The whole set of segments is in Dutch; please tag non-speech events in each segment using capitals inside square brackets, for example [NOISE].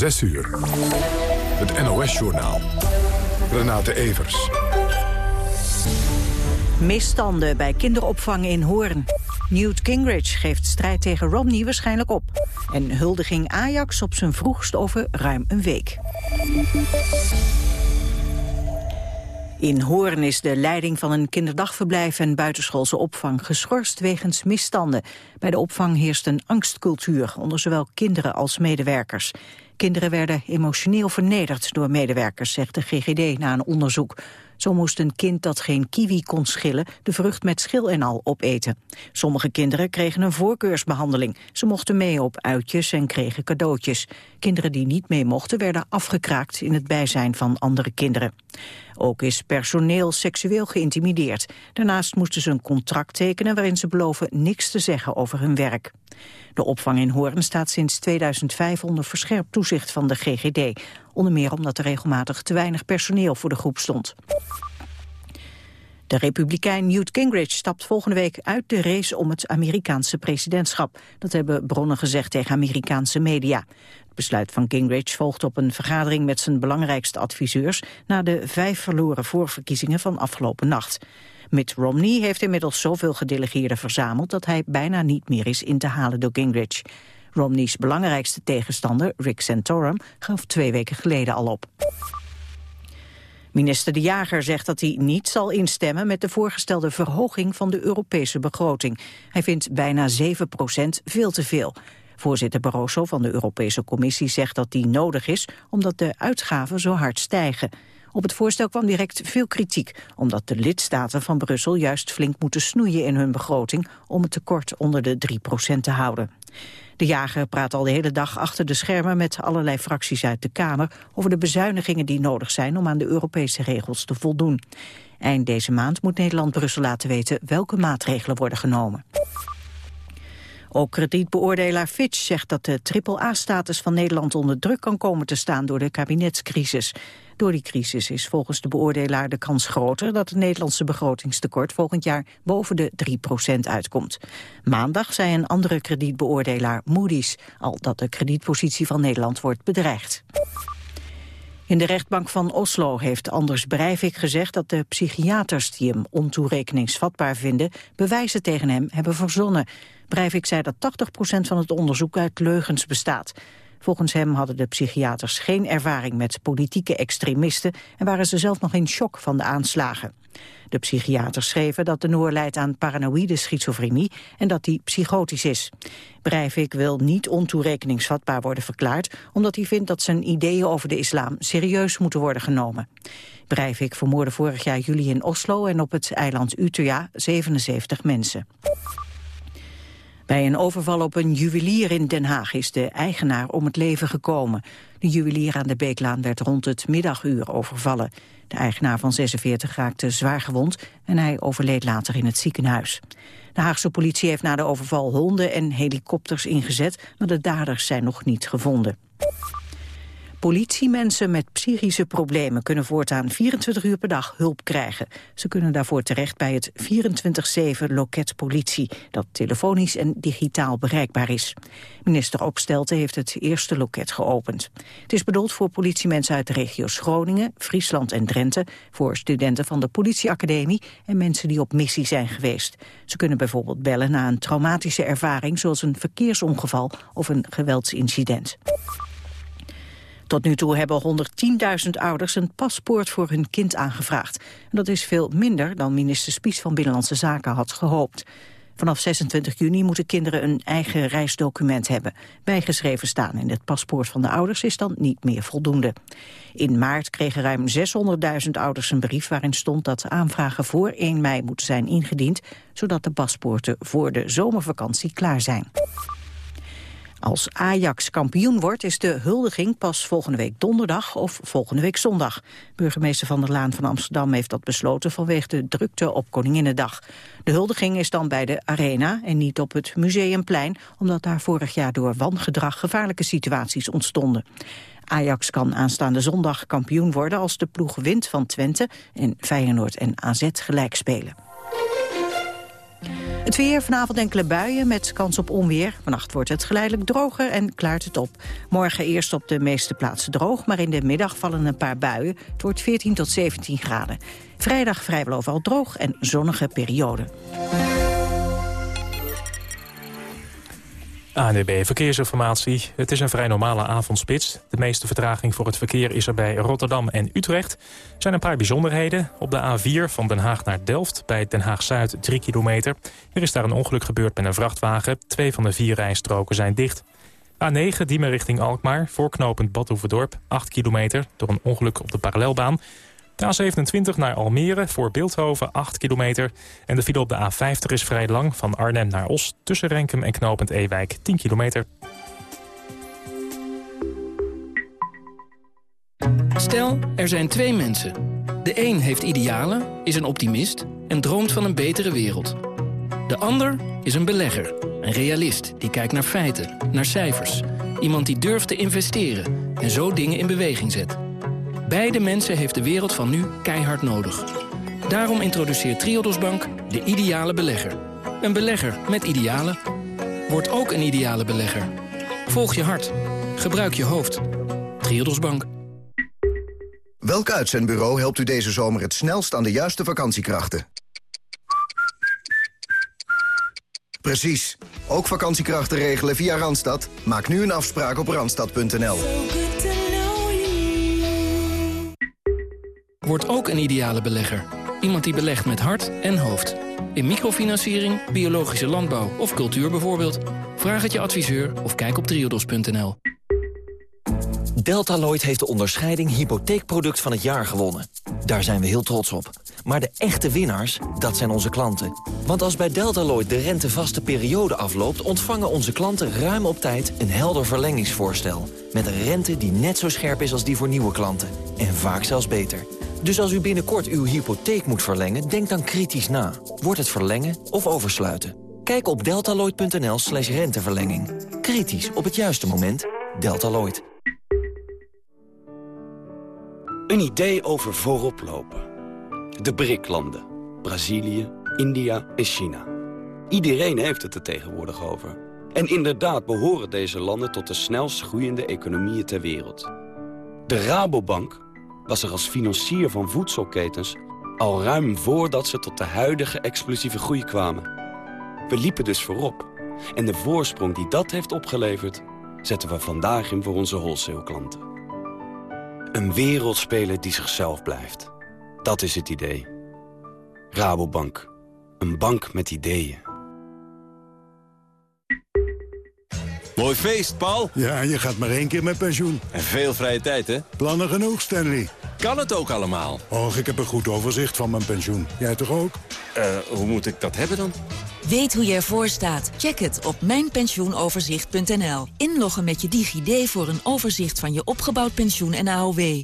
6 uur. Het NOS-journaal. Renate Evers. Misstanden bij kinderopvang in Hoorn. Newt Gingrich geeft strijd tegen Romney waarschijnlijk op. En huldiging Ajax op zijn vroegst over ruim een week. In Hoorn is de leiding van een kinderdagverblijf en buitenschoolse opvang geschorst wegens misstanden. Bij de opvang heerst een angstcultuur onder zowel kinderen als medewerkers. Kinderen werden emotioneel vernederd door medewerkers, zegt de GGD na een onderzoek. Zo moest een kind dat geen kiwi kon schillen de vrucht met schil en al opeten. Sommige kinderen kregen een voorkeursbehandeling. Ze mochten mee op uitjes en kregen cadeautjes. Kinderen die niet mee mochten werden afgekraakt in het bijzijn van andere kinderen. Ook is personeel seksueel geïntimideerd. Daarnaast moesten ze een contract tekenen waarin ze beloven niks te zeggen over hun werk. De opvang in Hoorn staat sinds 2005 onder verscherpt toezicht van de GGD. Onder meer omdat er regelmatig te weinig personeel voor de groep stond. De republikein Newt Gingrich stapt volgende week uit de race om het Amerikaanse presidentschap. Dat hebben bronnen gezegd tegen Amerikaanse media. Het besluit van Gingrich volgt op een vergadering met zijn belangrijkste adviseurs... na de vijf verloren voorverkiezingen van afgelopen nacht. Mitt Romney heeft inmiddels zoveel gedelegeerden verzameld... dat hij bijna niet meer is in te halen door Gingrich. Romney's belangrijkste tegenstander, Rick Santorum, gaf twee weken geleden al op. Minister De Jager zegt dat hij niet zal instemmen met de voorgestelde verhoging van de Europese begroting. Hij vindt bijna 7 procent veel te veel. Voorzitter Barroso van de Europese Commissie zegt dat die nodig is omdat de uitgaven zo hard stijgen. Op het voorstel kwam direct veel kritiek, omdat de lidstaten van Brussel juist flink moeten snoeien in hun begroting om het tekort onder de 3% te houden. De jager praat al de hele dag achter de schermen met allerlei fracties uit de Kamer over de bezuinigingen die nodig zijn om aan de Europese regels te voldoen. Eind deze maand moet Nederland Brussel laten weten welke maatregelen worden genomen. Ook kredietbeoordelaar Fitch zegt dat de triple-A-status van Nederland onder druk kan komen te staan door de kabinetscrisis. Door die crisis is volgens de beoordelaar de kans groter dat het Nederlandse begrotingstekort volgend jaar boven de 3% uitkomt. Maandag zei een andere kredietbeoordelaar Moody's al dat de kredietpositie van Nederland wordt bedreigd. In de rechtbank van Oslo heeft Anders Breivik gezegd dat de psychiaters die hem ontoerekeningsvatbaar vinden bewijzen tegen hem hebben verzonnen. Breivik zei dat 80% van het onderzoek uit leugens bestaat. Volgens hem hadden de psychiaters geen ervaring met politieke extremisten en waren ze zelf nog in shock van de aanslagen. De psychiaters schreven dat de Noor leidt aan paranoïde schizofrenie en dat hij psychotisch is. Breivik wil niet ontoerekeningsvatbaar worden verklaard, omdat hij vindt dat zijn ideeën over de islam serieus moeten worden genomen. Breivik vermoorde vorig jaar juli in Oslo en op het eiland Utøya 77 mensen. Bij een overval op een juwelier in Den Haag is de eigenaar om het leven gekomen. De juwelier aan de Beeklaan werd rond het middaguur overvallen. De eigenaar van 46 raakte zwaar gewond en hij overleed later in het ziekenhuis. De Haagse politie heeft na de overval honden en helikopters ingezet, maar de daders zijn nog niet gevonden. Politiemensen met psychische problemen kunnen voortaan 24 uur per dag hulp krijgen. Ze kunnen daarvoor terecht bij het 24-7 loket politie, dat telefonisch en digitaal bereikbaar is. Minister Opstelten heeft het eerste loket geopend. Het is bedoeld voor politiemensen uit de regio's Groningen, Friesland en Drenthe, voor studenten van de politieacademie en mensen die op missie zijn geweest. Ze kunnen bijvoorbeeld bellen na een traumatische ervaring zoals een verkeersongeval of een geweldsincident. Tot nu toe hebben 110.000 ouders een paspoort voor hun kind aangevraagd. Dat is veel minder dan minister Spies van Binnenlandse Zaken had gehoopt. Vanaf 26 juni moeten kinderen een eigen reisdocument hebben. Bijgeschreven staan in het paspoort van de ouders is dan niet meer voldoende. In maart kregen ruim 600.000 ouders een brief waarin stond dat aanvragen voor 1 mei moeten zijn ingediend, zodat de paspoorten voor de zomervakantie klaar zijn. Als Ajax kampioen wordt is de huldiging pas volgende week donderdag of volgende week zondag. Burgemeester Van der Laan van Amsterdam heeft dat besloten vanwege de drukte op Koninginnedag. De huldiging is dan bij de Arena en niet op het Museumplein, omdat daar vorig jaar door wangedrag gevaarlijke situaties ontstonden. Ajax kan aanstaande zondag kampioen worden als de ploeg wint van Twente en Feyenoord en AZ gelijk spelen. Het weer, vanavond enkele buien met kans op onweer. Vannacht wordt het geleidelijk droger en klaart het op. Morgen eerst op de meeste plaatsen droog, maar in de middag vallen een paar buien. Het wordt 14 tot 17 graden. Vrijdag vrijwel overal droog en zonnige periode. ANDB Verkeersinformatie. Het is een vrij normale avondspits. De meeste vertraging voor het verkeer is er bij Rotterdam en Utrecht. Er zijn een paar bijzonderheden. Op de A4 van Den Haag naar Delft bij Den Haag-Zuid 3 kilometer. Er is daar een ongeluk gebeurd met een vrachtwagen. Twee van de vier rijstroken zijn dicht. A9 Diemen richting Alkmaar, voorknopend Badhoevedorp, 8 kilometer... door een ongeluk op de parallelbaan. De A27 naar Almere voor Beeldhoven 8 kilometer. En de file op de A50 is vrij lang van Arnhem naar Os... tussen Renkum en Knopend Ewijk 10 kilometer. Stel, er zijn twee mensen. De een heeft idealen, is een optimist en droomt van een betere wereld. De ander is een belegger, een realist die kijkt naar feiten, naar cijfers. Iemand die durft te investeren en zo dingen in beweging zet. Beide mensen heeft de wereld van nu keihard nodig. Daarom introduceert Triodos Bank de ideale belegger. Een belegger met idealen. Word ook een ideale belegger. Volg je hart. Gebruik je hoofd. Triodos Bank. Welk uitzendbureau helpt u deze zomer het snelst aan de juiste vakantiekrachten? Precies. Ook vakantiekrachten regelen via Randstad? Maak nu een afspraak op randstad.nl. Word ook een ideale belegger. Iemand die belegt met hart en hoofd. In microfinanciering, biologische landbouw of cultuur bijvoorbeeld. Vraag het je adviseur of kijk op triodos.nl. Deltaloid heeft de onderscheiding hypotheekproduct van het jaar gewonnen. Daar zijn we heel trots op. Maar de echte winnaars, dat zijn onze klanten. Want als bij Deltaloid de rentevaste periode afloopt... ontvangen onze klanten ruim op tijd een helder verlengingsvoorstel. Met een rente die net zo scherp is als die voor nieuwe klanten. En vaak zelfs beter. Dus als u binnenkort uw hypotheek moet verlengen, denk dan kritisch na. Wordt het verlengen of oversluiten? Kijk op deltaloid.nl slash renteverlenging. Kritisch op het juiste moment. Deltaloid. Een idee over voorop lopen. De BRIC-landen. Brazilië, India en China. Iedereen heeft het er tegenwoordig over. En inderdaad behoren deze landen tot de snelst groeiende economieën ter wereld. De Rabobank was er als financier van voedselketens... al ruim voordat ze tot de huidige explosieve groei kwamen. We liepen dus voorop. En de voorsprong die dat heeft opgeleverd... zetten we vandaag in voor onze wholesale-klanten. Een wereldspeler die zichzelf blijft. Dat is het idee. Rabobank. Een bank met ideeën. Mooi feest, Paul. Ja, je gaat maar één keer met pensioen. En veel vrije tijd, hè? Plannen genoeg, Stanley. Kan het ook allemaal? Och, ik heb een goed overzicht van mijn pensioen. Jij toch ook? Eh, hoe moet ik dat hebben dan? Weet hoe je ervoor staat? Check het op mijnpensioenoverzicht.nl. Inloggen met je DigiD voor een overzicht van je opgebouwd pensioen en AOW.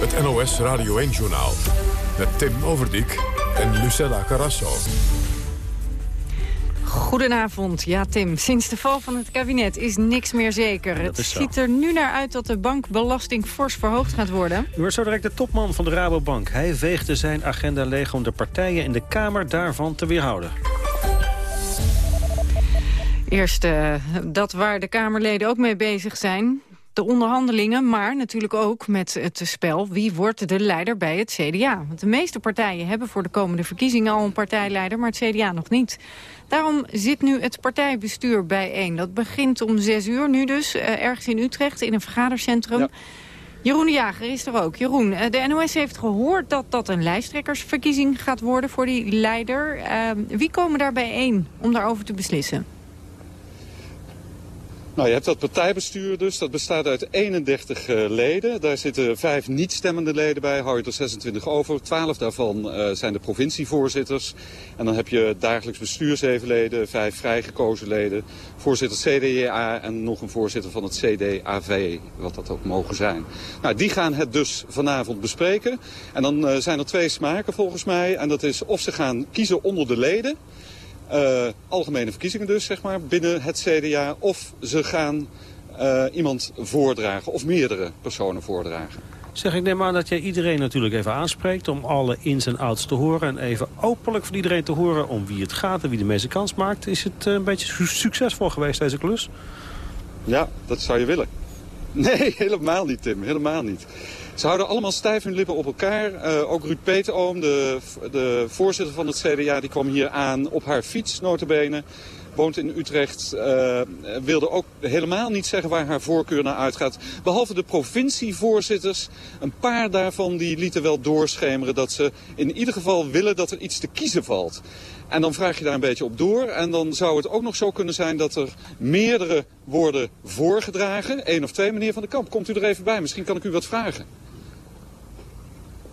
Het NOS Radio 1-journaal. Met Tim Overdijk en Lucella Carrasso. Goedenavond. Ja, Tim. Sinds de val van het kabinet is niks meer zeker. Het ziet er nu naar uit dat de bankbelasting fors verhoogd gaat worden. U hoort zo direct de topman van de Rabobank. Hij veegde zijn agenda leeg om de partijen in de Kamer daarvan te weerhouden. Eerst uh, dat waar de Kamerleden ook mee bezig zijn de onderhandelingen, maar natuurlijk ook met het spel... wie wordt de leider bij het CDA? Want de meeste partijen hebben voor de komende verkiezingen al een partijleider... maar het CDA nog niet. Daarom zit nu het partijbestuur bijeen. Dat begint om zes uur nu dus, uh, ergens in Utrecht, in een vergadercentrum... Jeroen de Jager is er ook. Jeroen, eh, de NOS heeft gehoord dat dat een lijsttrekkersverkiezing gaat worden voor die leider. Uh, wie komen daar bijeen om daarover te beslissen? Nou, je hebt dat partijbestuur dus. Dat bestaat uit 31 uh, leden. Daar zitten vijf niet-stemmende leden bij. Hou je er 26 over. 12 daarvan uh, zijn de provincievoorzitters. En dan heb je dagelijks bestuur. Vijf vrijgekozen leden. Voorzitter CDA en nog een voorzitter van het CDAV. Wat dat ook mogen zijn. Nou, die gaan het dus vanavond bespreken. En dan uh, zijn er twee smaken volgens mij. En dat is of ze gaan kiezen onder de leden. Uh, algemene verkiezingen dus, zeg maar, binnen het CDA. Of ze gaan uh, iemand voordragen, of meerdere personen voordragen. Zeg, ik neem aan dat jij iedereen natuurlijk even aanspreekt... om alle ins en outs te horen en even openlijk van iedereen te horen... om wie het gaat en wie de meeste kans maakt. Is het een beetje succesvol geweest, deze klus? Ja, dat zou je willen. [LAUGHS] Nee, helemaal niet, Tim. Helemaal niet. Ze houden allemaal stijf hun lippen op elkaar. Uh, ook Ruud Peetoom, de, de voorzitter van het CDA, die kwam hier aan op haar fiets, notabene woont in Utrecht, uh, wilde ook helemaal niet zeggen waar haar voorkeur naar uitgaat. Behalve de provincievoorzitters, een paar daarvan die lieten wel doorschemeren dat ze in ieder geval willen dat er iets te kiezen valt. En dan vraag je daar een beetje op door. En dan zou het ook nog zo kunnen zijn dat er meerdere worden voorgedragen. Eén of twee, meneer Van den Kamp. Komt u er even bij? Misschien kan ik u wat vragen.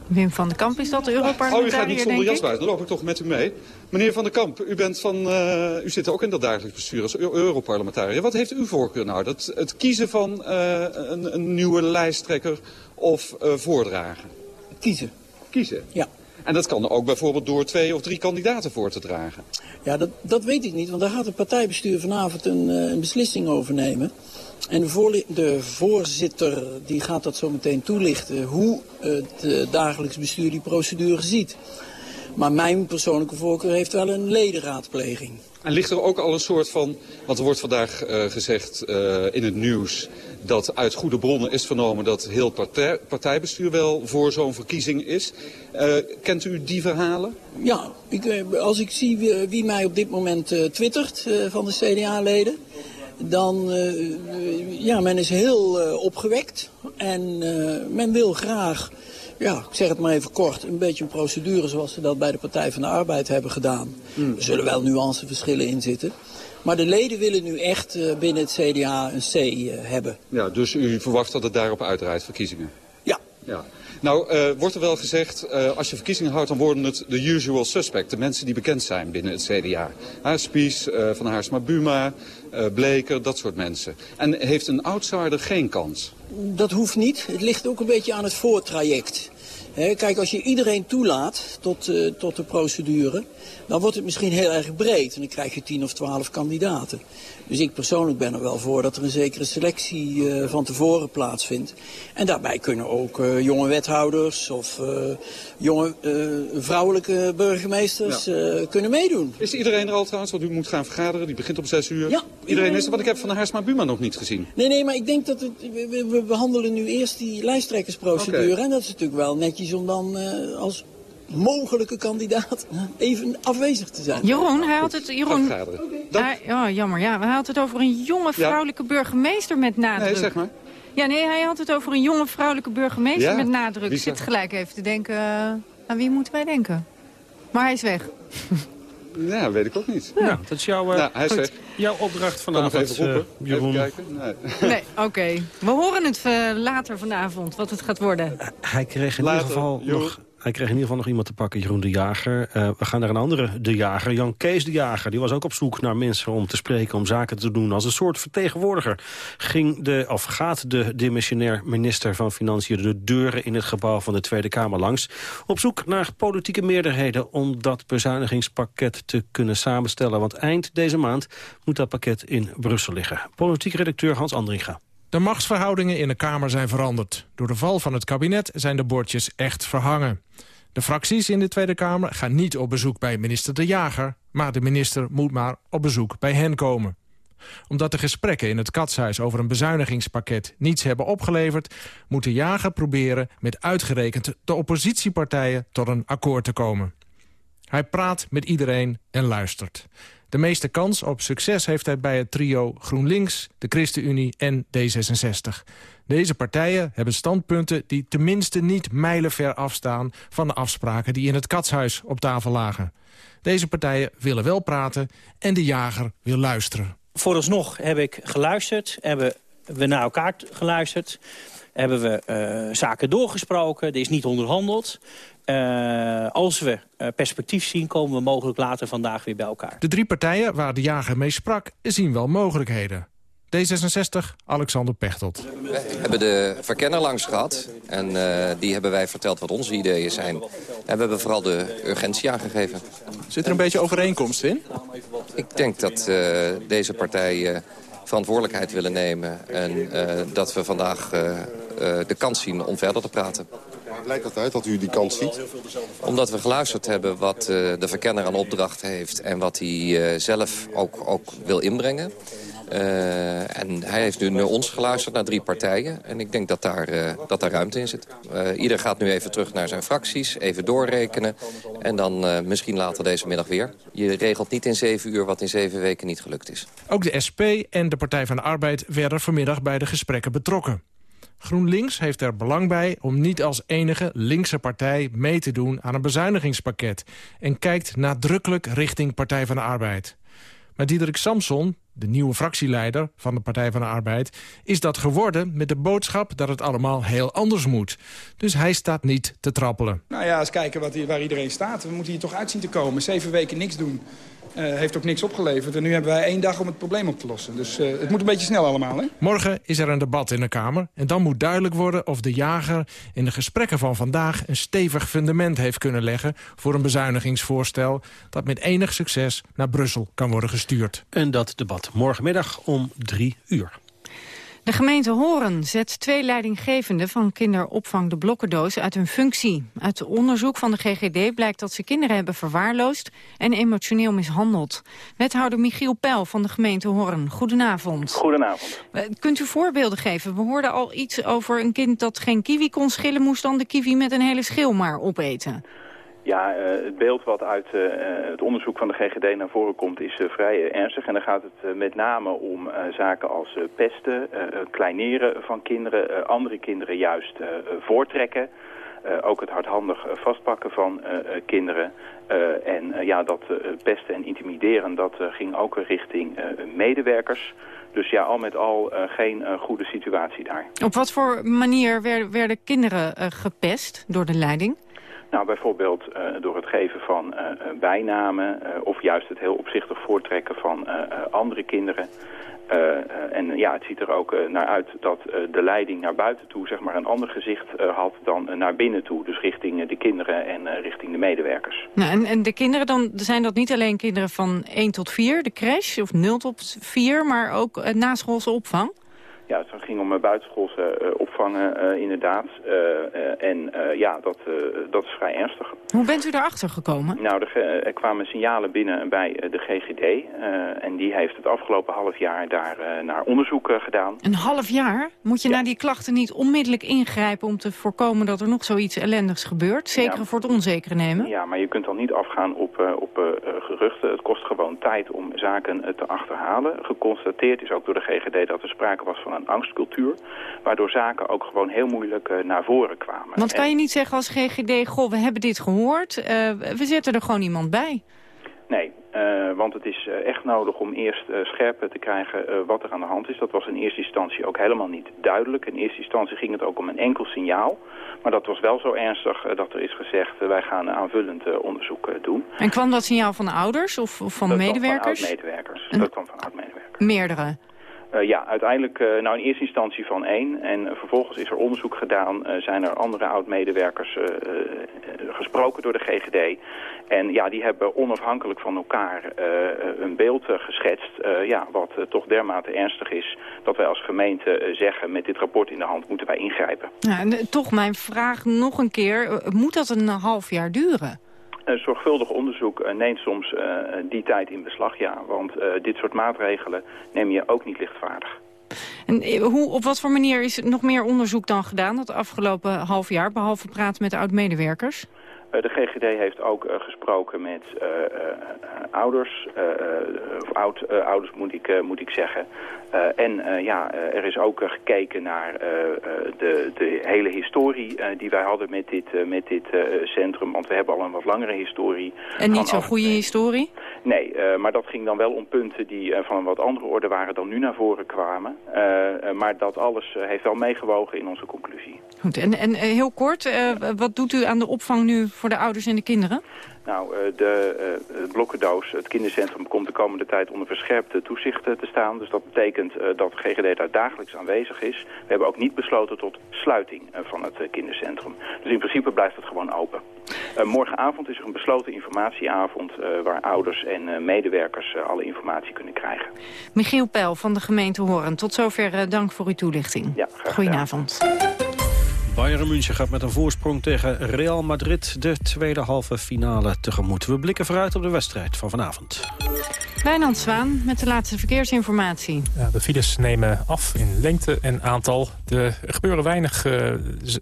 Wim van den Kamp is dat, de Europarlementariër, Oh, u gaat niet zonder jas buiten. Dan loop ik toch met u mee. Meneer van den Kamp, u, bent van, uh, u zit ook in dat dagelijks bestuur als Europarlementariër. Wat heeft uw voorkeur nou? Dat, het kiezen van uh, een, een, nieuwe lijsttrekker of uh, voordragen? Kiezen. Kiezen? Ja. En dat kan ook bijvoorbeeld door twee of drie kandidaten voor te dragen. Ja, dat, dat weet ik niet, want daar gaat het partijbestuur vanavond een, een beslissing over nemen. En de, de, voorzitter die gaat dat zo meteen toelichten hoe het uh, dagelijks bestuur die procedure ziet. Maar mijn persoonlijke voorkeur heeft wel een ledenraadpleging. En ligt er ook al een soort van, want er wordt vandaag uh, gezegd uh, in het nieuws... dat uit goede bronnen is vernomen dat heel partij, partijbestuur wel voor zo'n verkiezing is. Uh, kent u die verhalen? Ja, ik, als ik zie wie, wie, mij op dit moment twittert van de CDA-leden dan, uh, ja, men is heel uh, opgewekt en uh, men wil graag, ja, ik zeg het maar even kort, een beetje een procedure zoals ze dat bij de Partij van de Arbeid hebben gedaan. Mm. Er zullen wel nuanceverschillen in zitten. Maar de leden willen nu echt binnen het CDA een C hebben. Ja, dus u verwacht dat het daarop uitdraait, verkiezingen? Ja. ja. Nou, uh, wordt er wel gezegd, uh, als je verkiezingen houdt, dan worden het de usual suspect. De mensen die bekend zijn binnen het CDA. Uh, Spies, Van Haarsma Buma, Bleker, dat soort mensen. En heeft een outsider geen kans? Dat hoeft niet. Het ligt ook een beetje aan het voortraject. Kijk, als je iedereen toelaat tot, tot de procedure, dan wordt het misschien heel erg breed. En dan krijg je 10 of 12 kandidaten. Dus ik persoonlijk ben er wel voor dat er een zekere selectie uh, van tevoren plaatsvindt. En daarbij kunnen ook uh, jonge wethouders of jonge vrouwelijke burgemeesters ja. kunnen meedoen. Is iedereen er al trouwens? Want u moet gaan vergaderen, die begint om 6 uur. Ja. Iedereen is er, want ik heb van de Haarsma Buma nog niet gezien. Nee, nee, maar ik denk dat het, we, we behandelen nu eerst die lijsttrekkersprocedure. Okay. En dat is natuurlijk wel netjes om dan als mogelijke kandidaat even afwezig te zijn. Jeroen, hij had het... Jeroen, hij, oh, jammer, ja. Hij had het over een jonge vrouwelijke ja. burgemeester met nadruk. Nee, zeg maar. Ja, nee, hij had het over een jonge vrouwelijke burgemeester ja? met nadruk. Ik zit gelijk even te denken, uh, aan wie moeten wij denken? Maar hij is weg. [LAUGHS] Ja, weet ik ook niet. Ja, ja dat is jouw, uh, nou, hij is weg. jouw opdracht vanavond, nog even roepen, uh, Jeroen. Even kijken. Nee, [LAUGHS] nee oké. Okay. We horen het uh, later vanavond, wat het gaat worden. hij kreeg in later, ieder geval Jeroen. nog... Hij kreeg in ieder geval nog iemand te pakken, Jeroen de Jager. Uh, we gaan naar een andere de Jager, Jan Kees de Jager. Die was ook op zoek naar mensen om te spreken, om zaken te doen. Als een soort vertegenwoordiger ging de, of gaat de demissionair minister van Financiën... de deuren in het gebouw van de Tweede Kamer langs. Op zoek naar politieke meerderheden om dat bezuinigingspakket te kunnen samenstellen. Want eind deze maand moet dat pakket in Brussel liggen. Politiek redacteur Hans Andringa. De machtsverhoudingen in de Kamer zijn veranderd. Door de val van het kabinet zijn de bordjes echt verhangen. De fracties in de Tweede Kamer gaan niet op bezoek bij minister De Jager... maar de minister moet maar op bezoek bij hen komen. Omdat de gesprekken in het katshuis over een bezuinigingspakket niets hebben opgeleverd... moet De Jager proberen met uitgerekend de oppositiepartijen tot een akkoord te komen. Hij praat met iedereen en luistert. De meeste kans op succes heeft hij bij het trio GroenLinks, de ChristenUnie en D66. Deze partijen hebben standpunten die tenminste niet mijlenver afstaan... van de afspraken die in het katshuis op tafel lagen. Deze partijen willen wel praten en de jager wil luisteren. Vooralsnog heb ik geluisterd, hebben we naar elkaar geluisterd... hebben we uh, zaken doorgesproken, er is niet onderhandeld... Uh, als we uh, perspectief zien, komen we mogelijk later vandaag weer bij elkaar. De drie partijen waar de jager mee sprak, zien wel mogelijkheden. D66, Alexander Pechtold. We hebben de verkenner langs gehad. En uh, die hebben wij verteld wat onze ideeën zijn. En we hebben vooral de urgentie aangegeven. Zit er een beetje overeenkomst in? Ik denk dat deze partij verantwoordelijkheid willen nemen. En dat we vandaag de kans zien om verder te praten. Waar blijkt dat uit, dat u die kans ziet? Omdat we geluisterd hebben wat de verkenner aan opdracht heeft... en wat hij zelf ook, ook wil inbrengen. Uh, en hij heeft nu naar ons geluisterd, naar drie partijen. En ik denk dat daar, uh, dat daar ruimte in zit. Uh, ieder gaat nu even terug naar zijn fracties, even doorrekenen. En dan misschien later deze middag weer. Je regelt niet in zeven uur wat in zeven weken niet gelukt is. Ook de SP en de Partij van de Arbeid werden vanmiddag bij de gesprekken betrokken. GroenLinks heeft er belang bij om niet als enige linkse partij mee te doen aan een bezuinigingspakket. En kijkt nadrukkelijk richting Partij van de Arbeid. Maar Diederik Samson, de nieuwe fractieleider van de Partij van de Arbeid... is dat geworden met de boodschap dat het allemaal heel anders moet. Dus hij staat niet te trappelen. Nou ja, eens kijken wat, waar iedereen staat. We moeten hier toch uitzien te komen. Zeven weken niks doen. Uh, heeft ook niks opgeleverd. En nu hebben wij één dag om het probleem op te lossen. Dus uh, het moet een beetje snel allemaal, hè? Morgen is er een debat in de Kamer. En dan moet duidelijk worden of de jager in de gesprekken van vandaag... een stevig fundament heeft kunnen leggen voor een bezuinigingsvoorstel... dat met enig succes naar Brussel kan worden gestuurd. En dat debat morgenmiddag om drie uur. De gemeente Horen zet twee leidinggevenden van kinderopvang de Blokkendoos uit hun functie. Uit onderzoek van de GGD blijkt dat ze kinderen hebben verwaarloosd en emotioneel mishandeld. Wethouder Michiel Pijl van de gemeente Horen, goedenavond. Goedenavond. Eh, kunt u voorbeelden geven? We hoorden al iets over een kind dat geen kiwi kon schillen, moest dan de kiwi met een hele schil maar opeten. Ja, uh, het beeld wat uit uh, het onderzoek van de GGD naar voren komt is uh, vrij ernstig. En dan gaat het met name om zaken als pesten, kleineren van kinderen, andere kinderen juist voortrekken. ook het hardhandig vastpakken van kinderen. en ja, dat pesten en intimideren, dat ging ook richting medewerkers. Dus ja, al met al geen goede situatie daar. Op wat voor manier werden, werden kinderen gepest door de leiding? Nou, bijvoorbeeld uh, door het geven van uh, bijnamen uh, of juist het heel opzichtig voortrekken van andere kinderen. en ja, het ziet er ook naar uit dat de leiding naar buiten toe zeg maar, een ander gezicht had dan naar binnen toe. Dus richting de kinderen en richting de medewerkers. Nou, en, en de kinderen, dan zijn dat niet alleen kinderen van 1 tot 4, de crash, of 0 tot 4, maar ook naschoolse opvang? Ja, het ging om buitenschoolse uh, opvangen uh, inderdaad. En ja, dat, dat is vrij ernstig. Hoe bent u daarachter gekomen? Nou, er, er kwamen signalen binnen bij de GGD. en die heeft het afgelopen half jaar daar naar onderzoek gedaan. Een half jaar? Moet je ja. naar die klachten niet onmiddellijk ingrijpen... om te voorkomen dat er nog zoiets ellendigs gebeurt? Zeker ja. voor het onzekere nemen? Ja, maar je kunt dan niet afgaan op, op geruchten. Het kost gewoon tijd om zaken te achterhalen. Geconstateerd is ook door de GGD dat er sprake was van een angstcultuur. Waardoor zaken ook gewoon heel moeilijk uh, naar voren kwamen. Want kan je niet zeggen als GGD, goh, we hebben dit gehoord, uh, we zetten er gewoon iemand bij? Nee, uh, want het is uh, echt nodig om eerst uh, scherp te krijgen wat er aan de hand is. Dat was in eerste instantie ook helemaal niet duidelijk. In eerste instantie ging het ook om een enkel signaal. Maar dat was wel zo ernstig dat er is gezegd... wij gaan aanvullend onderzoek doen. En kwam dat signaal van de ouders of, of van dat medewerkers? Kwam van medewerkers. Dat kwam van oud-medewerkers. Meerdere? Uh, ja, uiteindelijk uh, nou in eerste instantie van één. En vervolgens is er onderzoek gedaan. zijn er andere oud-medewerkers gesproken door de GGD. En ja, die hebben onafhankelijk van elkaar een beeld geschetst. ja, wat toch dermate ernstig is dat wij als gemeente zeggen... met dit rapport in de hand moeten wij ingrijpen. Ja, toch mijn vraag nog een keer. moet dat een half jaar duren? Zorgvuldig onderzoek uh, neemt soms uh, die tijd in beslag, ja. Want uh, dit soort maatregelen neem je ook niet lichtvaardig. En hoe, op wat voor manier is nog meer onderzoek dan gedaan... dat afgelopen half jaar, behalve praten met de oud-medewerkers? De GGD heeft ook uh, gesproken met uh, ouders, of oud, ouders moet ik, moet ik zeggen. en ja, er is ook gekeken naar de, de hele historie die wij hadden met dit, met dit centrum. Want we hebben al een wat langere historie. En niet zo'n goede historie? Nee, maar dat ging dan wel om punten die van een wat andere orde waren dan nu naar voren kwamen. maar dat alles heeft wel meegewogen in onze conclusie. Goed, en, en heel kort, wat doet u aan de opvang nu voor de ouders en de kinderen? Nou, de uh, blokkendoos, het kindercentrum, komt de komende tijd onder verscherpte toezicht te staan. Dus dat betekent dat GGD daar dagelijks aanwezig is. We hebben ook niet besloten tot sluiting van het kindercentrum. Dus in principe blijft het gewoon open. morgenavond is er een besloten informatieavond waar ouders en medewerkers alle informatie kunnen krijgen. Michiel Pijl van de gemeente Horen, tot zover dank voor uw toelichting. Ja, graag Goedenavond. Bayern München gaat met een voorsprong tegen Real Madrid de tweede halve finale tegemoet. We blikken vooruit op de wedstrijd van vanavond. Wijnand Zwaan met de laatste verkeersinformatie. Ja, de files nemen af in lengte en aantal. er gebeuren weinig uh,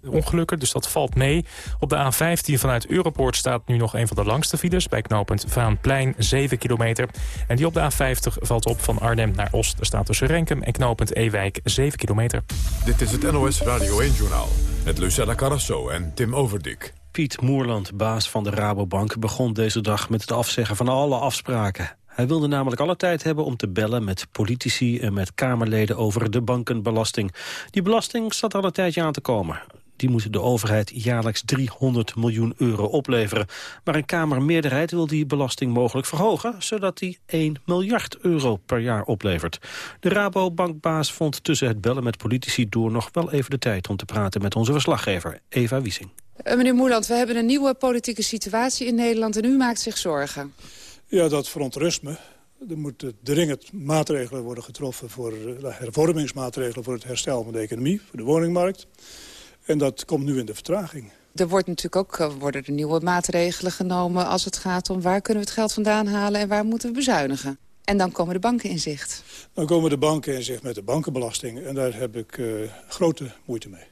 ongelukken, dus dat valt mee. Op de A15 vanuit Europoort staat nu nog een van de langste files... bij knooppunt Vaanplein, 7 kilometer. En die op de A50 valt op van Arnhem naar Oost. Er staat tussen Renkum en knooppunt Ewijk, 7 kilometer. Dit is het NOS Radio 1-journaal met Lucella Carrasso en Tim Overdik. Piet Moerland, baas van de Rabobank, begon deze dag met het afzeggen van alle afspraken. Hij wilde namelijk alle tijd hebben om te bellen met politici en met Kamerleden over de bankenbelasting. Die belasting staat al een tijdje aan te komen. Die moet de overheid jaarlijks 300 miljoen euro opleveren. Maar een Kamermeerderheid wil die belasting mogelijk verhogen... zodat die 1 miljard euro per jaar oplevert. De Rabobankbaas vond tussen het bellen met politici door... nog wel even de tijd om te praten met onze verslaggever Eva Wiesing. Uh, meneer Moerland, we hebben een nieuwe politieke situatie in Nederland... en u maakt zich zorgen. Ja, dat verontrust me. Er moeten dringend maatregelen worden getroffen voor eh, hervormingsmaatregelen voor het herstel van de economie, voor de woningmarkt. En dat komt nu in de vertraging. Er wordt natuurlijk ook, eh, worden er nieuwe maatregelen genomen als het gaat om waar kunnen we het geld vandaan halen en waar moeten we bezuinigen. En dan komen de banken in zicht. Dan komen de banken in zicht met de bankenbelasting. En daar heb ik uh, grote moeite mee.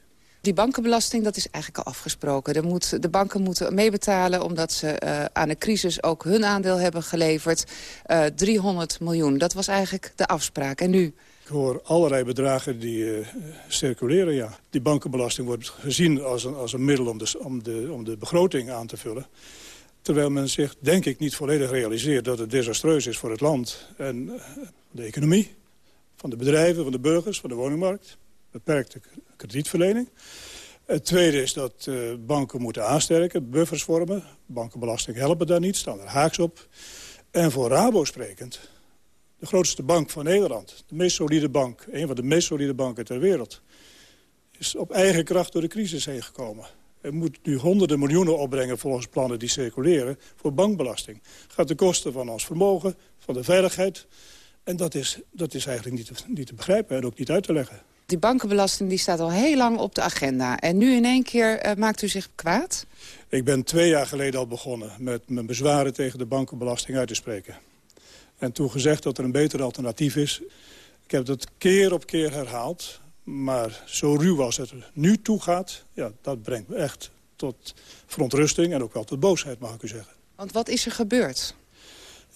Die bankenbelasting, dat is eigenlijk al afgesproken. Er moet, de banken moeten meebetalen omdat ze uh, aan de crisis ook hun aandeel hebben geleverd. Uh, 300 miljoen, dat was eigenlijk de afspraak. En nu? Ik hoor allerlei bedragen die uh, circuleren, ja. Die bankenbelasting wordt gezien als een, als een middel om de, om, de, om de begroting aan te vullen. Terwijl men zich, denk ik, niet volledig realiseert dat het desastreus is voor het land. En uh, de economie, van de bedrijven, van de burgers, van de woningmarkt. Beperkte kredietverlening. Het tweede is dat uh, banken moeten aansterken, buffers vormen. Bankenbelasting helpen daar niet, staan er haaks op. En voor Rabo sprekend, de grootste bank van Nederland... de meest solide bank, een van de meest solide banken ter wereld... is op eigen kracht door de crisis heen gekomen. Er moet nu honderden miljoenen opbrengen volgens plannen die circuleren... voor bankbelasting. Gaat de kosten van ons vermogen, van de veiligheid... en dat is, dat is eigenlijk niet te, niet te begrijpen en ook niet uit te leggen. Die bankenbelasting die staat al heel lang op de agenda. En nu in één keer uh, maakt u zich kwaad? Ik ben twee jaar geleden al begonnen met mijn bezwaren tegen de bankenbelasting uit te spreken. En toen gezegd dat er een beter alternatief is. Ik heb dat keer op keer herhaald. Maar zo ruw als het nu toe gaat, ja, dat brengt me echt tot verontrusting... en ook wel tot boosheid, mag ik u zeggen. Want wat is er gebeurd?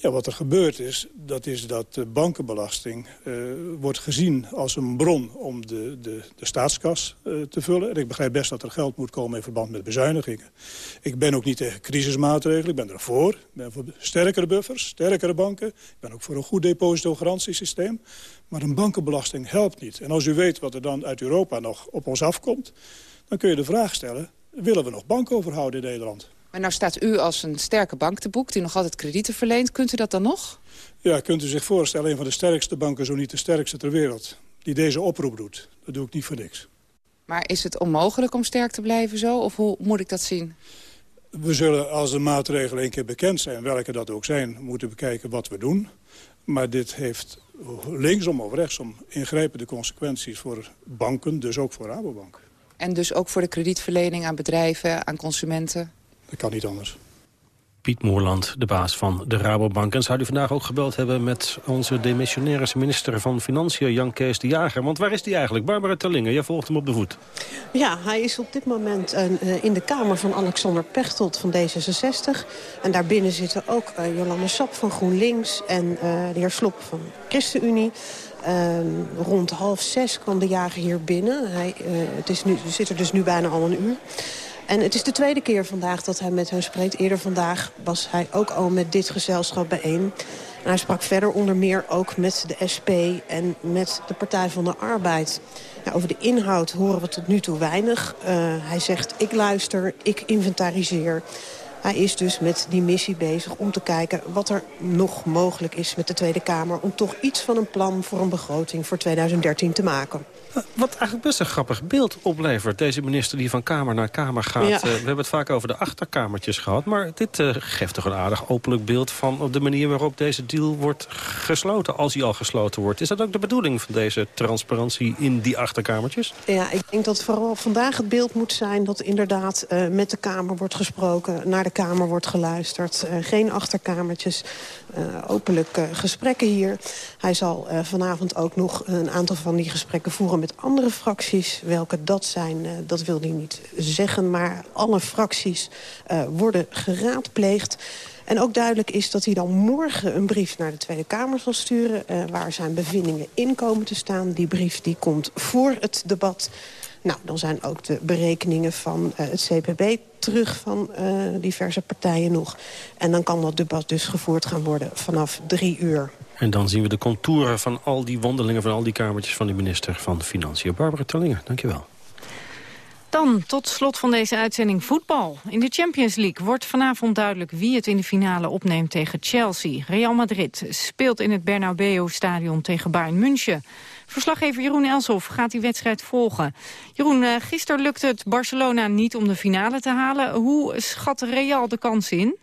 Ja, wat er gebeurd is, dat is dat de bankenbelasting uh, wordt gezien als een bron om de, de, de staatskas uh, te vullen. En ik begrijp best dat er geld moet komen in verband met bezuinigingen. Ik ben ook niet tegen crisismaatregelen, ik ben ervoor. Ik ben voor sterkere buffers, sterkere banken. Ik ben ook voor een goed depositogarantiesysteem. Maar een bankenbelasting helpt niet. En als u weet wat er dan uit Europa nog op ons afkomt... dan kun je de vraag stellen, willen we nog banken overhouden in Nederland? Maar nou staat u als een sterke bank te boek die nog altijd kredieten verleent. Kunt u dat dan nog? Ja, kunt u zich voorstellen, een van de sterkste banken, zo niet de sterkste ter wereld... die deze oproep doet. Dat doe ik niet voor niks. Maar is het onmogelijk om sterk te blijven zo? Of hoe moet ik dat zien? We zullen, als de maatregelen een keer bekend zijn, welke dat ook zijn... moeten bekijken wat we doen. Maar dit heeft linksom of rechtsom ingrijpende consequenties voor banken, dus ook voor Rabobank. En dus ook voor de kredietverlening aan bedrijven, aan consumenten? Dat kan niet anders. Piet Moerland, de baas van de Rabobank. En zou u vandaag ook gebeld hebben met onze demissionaire minister van Financiën, Jan Kees de Jager. Want waar is die eigenlijk? Barbara Tellingen, jij volgt hem op de voet. Ja, hij is op dit moment uh, in de kamer van Alexander Pechtold van D66. En daarbinnen zitten ook uh, Jolande Sap van GroenLinks en uh, de heer Slop van ChristenUnie. Uh, rond half zes kwam de jager hier binnen. Hij het is nu, zit er dus nu bijna al een uur. En het is de tweede keer vandaag dat hij met hen spreekt. Eerder vandaag was hij ook al met dit gezelschap bijeen. En hij sprak verder onder meer ook met de SP en met de Partij van de Arbeid. Ja, over de inhoud horen we tot nu toe weinig. Uh, hij zegt, ik luister, ik inventariseer. Hij is dus met die missie bezig om te kijken wat er nog mogelijk is met de Tweede Kamer... om toch iets van een plan voor een begroting voor 2013 te maken. Wat eigenlijk best een grappig beeld oplevert. Deze minister die van kamer naar kamer gaat. Ja. Eh, we hebben het vaak over de achterkamertjes gehad. Maar dit eh, geeft toch een aardig openlijk beeld van de manier waarop deze deal wordt gesloten. Als hij al gesloten wordt. Is dat ook de bedoeling van deze transparantie in die achterkamertjes? Ja, ik denk dat vooral vandaag het beeld moet zijn... dat inderdaad eh, met de Kamer wordt gesproken, naar de Kamer wordt geluisterd. Eh, geen achterkamertjes, eh, openlijk eh, gesprekken hier. Hij zal vanavond ook nog een aantal van die gesprekken voeren met andere fracties. Welke dat zijn, dat wil hij niet zeggen. Maar alle fracties worden geraadpleegd. En ook duidelijk is dat hij dan morgen een brief naar de Tweede Kamer zal sturen... eh, waar zijn bevindingen in komen te staan. Die brief die komt voor het debat. Nou, dan zijn ook de berekeningen van eh, het CPB terug van eh, diverse partijen nog. En dan kan dat debat dus gevoerd gaan worden vanaf drie uur. En dan zien we de contouren van al die wandelingen... van al die kamertjes van de minister van Financiën. Barbara Terlingen, dankjewel. Dan tot slot van deze uitzending voetbal. In de Champions League wordt vanavond duidelijk wie het in de finale opneemt tegen Chelsea. Real Madrid speelt in het Bernabeu-stadion tegen Bayern München. Verslaggever Jeroen Elshoff gaat die wedstrijd volgen. Jeroen, eh, gisteren lukte het Barcelona niet om de finale te halen. Hoe schat Real de kans in?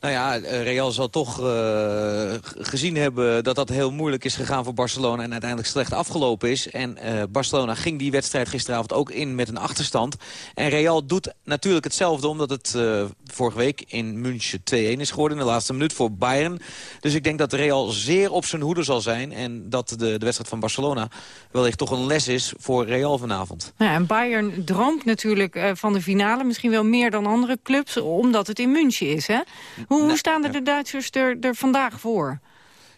Nou ja, eh, Real zal toch uh, gezien hebben dat dat heel moeilijk is gegaan voor Barcelona... en uiteindelijk slecht afgelopen is. En uh, Barcelona ging die wedstrijd gisteravond ook in met een achterstand. En Real doet natuurlijk hetzelfde... omdat het uh, vorige week in München 2-1 is geworden in de laatste minuut voor Bayern. Dus ik denk dat Real zeer op zijn hoede zal zijn... en dat de, de wedstrijd van Barcelona wellicht toch een les is voor Real vanavond. Ja, en Bayern droomt natuurlijk van de finale, misschien wel meer dan andere clubs... omdat het in München is, hè? Hoe, hoe staan er de Duitsers er, er vandaag voor?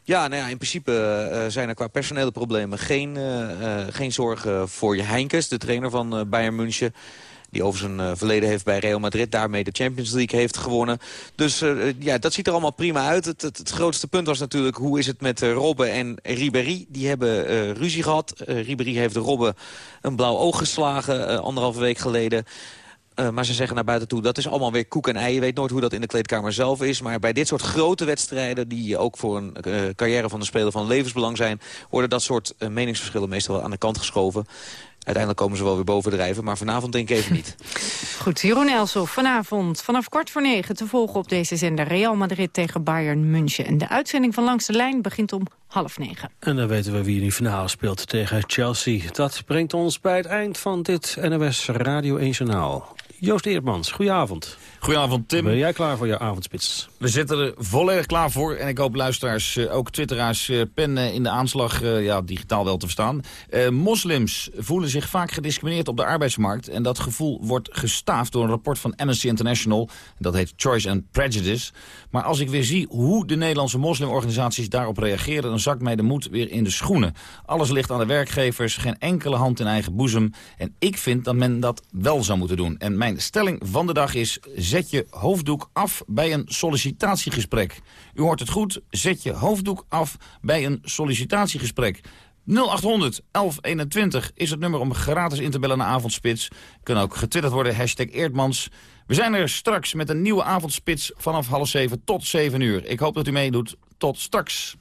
Ja, nou ja, in principe uh, zijn er qua personele problemen geen, uh, uh, geen zorgen voor je Heinkes, de trainer van Bayern München. Die over zijn verleden heeft bij Real Madrid. Daarmee de Champions League heeft gewonnen. Dus ja, dat ziet er allemaal prima uit. Het, het, het, grootste punt was natuurlijk hoe is het met Robben en Ribéry. Die hebben ruzie gehad. Ribéry heeft Robben een blauw oog geslagen anderhalve week geleden. Uh, maar ze zeggen naar buiten toe, dat is allemaal weer koek en ei. Je weet nooit hoe dat in de kleedkamer zelf is. Maar bij dit soort grote wedstrijden, die ook voor een uh, carrière van de speler van levensbelang zijn... worden dat soort uh, meningsverschillen meestal wel aan de kant geschoven. Uiteindelijk komen ze wel weer bovendrijven, maar vanavond denk ik even niet. [LAUGHS] Goed, Jeroen Elsof, vanavond vanaf kwart voor negen te volgen op deze zender Real Madrid tegen Bayern München. En de uitzending van Langs de Lijn begint om half negen. En dan weten we wie in die finale speelt tegen Chelsea. Dat brengt ons bij het eind van dit NOS Radio 1 Journaal. Joost Eerdmans, goedenavond. Goedenavond, Tim. Ben jij klaar voor je avondspits? We zitten er volledig klaar voor. En ik hoop luisteraars, uh, ook twitteraars, uh, pen uh, in de aanslag, ja, digitaal wel te verstaan. moslims voelen zich vaak gediscrimineerd op de arbeidsmarkt. En dat gevoel wordt gestaafd door een rapport van Amnesty International. Dat heet Choice and Prejudice. Maar als ik weer zie hoe de Nederlandse moslimorganisaties daarop reageren... dan zakt mij de moed weer in de schoenen. Alles ligt aan de werkgevers, geen enkele hand in eigen boezem. En ik vind dat men dat wel zou moeten doen. En mijn stelling van de dag is... zet je hoofddoek af bij een sollicitatiegesprek. U hoort het goed, zet je hoofddoek af bij een sollicitatiegesprek. 0800 1121 is het nummer om gratis in te bellen naar Avondspits. Kan ook getwitterd worden, hashtag Eerdmans. We zijn er straks met een nieuwe Avondspits vanaf half zeven tot 7 uur. Ik hoop dat u meedoet. Tot straks.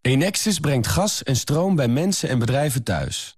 Enexis brengt gas en stroom bij mensen en bedrijven thuis.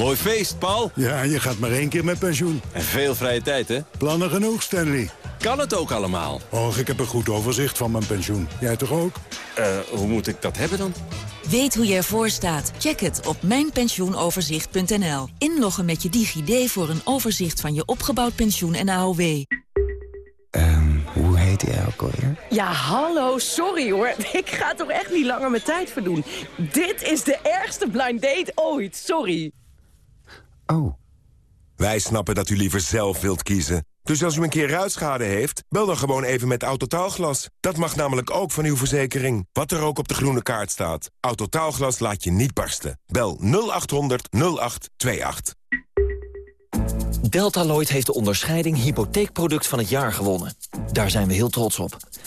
Mooi feest, Paul. Ja, je gaat maar één keer met pensioen. En veel vrije tijd, hè? Plannen genoeg, Stanley. Kan het ook allemaal? Och, ik heb een goed overzicht van mijn pensioen. Jij toch ook? Uh, hoe moet ik dat hebben dan? Weet hoe je ervoor staat? Check het op mijnpensioenoverzicht.nl. Inloggen met je DigiD voor een overzicht van je opgebouwd pensioen en AOW. Um, hoe heet hij ook alweer? Ja, hallo, sorry hoor. [LAUGHS] Ik ga toch echt niet langer mijn tijd verdoen. Dit is de ergste blind date ooit, sorry. Oh, Wij snappen dat u liever zelf wilt kiezen. Dus als u een keer ruitschade heeft, bel dan gewoon even met Autotaalglas. Dat mag namelijk ook van uw verzekering. Wat er ook op de groene kaart staat. Autotaalglas laat je niet barsten. Bel 0800 0828. Deltaloid heeft de onderscheiding hypotheekproduct van het jaar gewonnen. Daar zijn we heel trots op.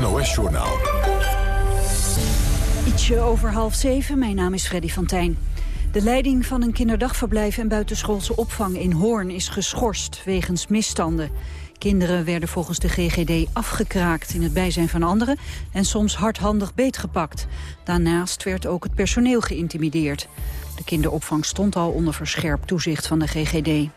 NOS-journaal. Ietsje over half zeven, mijn naam is Freddy van Tijn. De leiding van een kinderdagverblijf en buitenschoolse opvang in Hoorn is geschorst wegens misstanden. Kinderen werden volgens de GGD afgekraakt in het bijzijn van anderen en soms hardhandig beetgepakt. Daarnaast werd ook het personeel geïntimideerd. De kinderopvang stond al onder verscherpt toezicht van de GGD.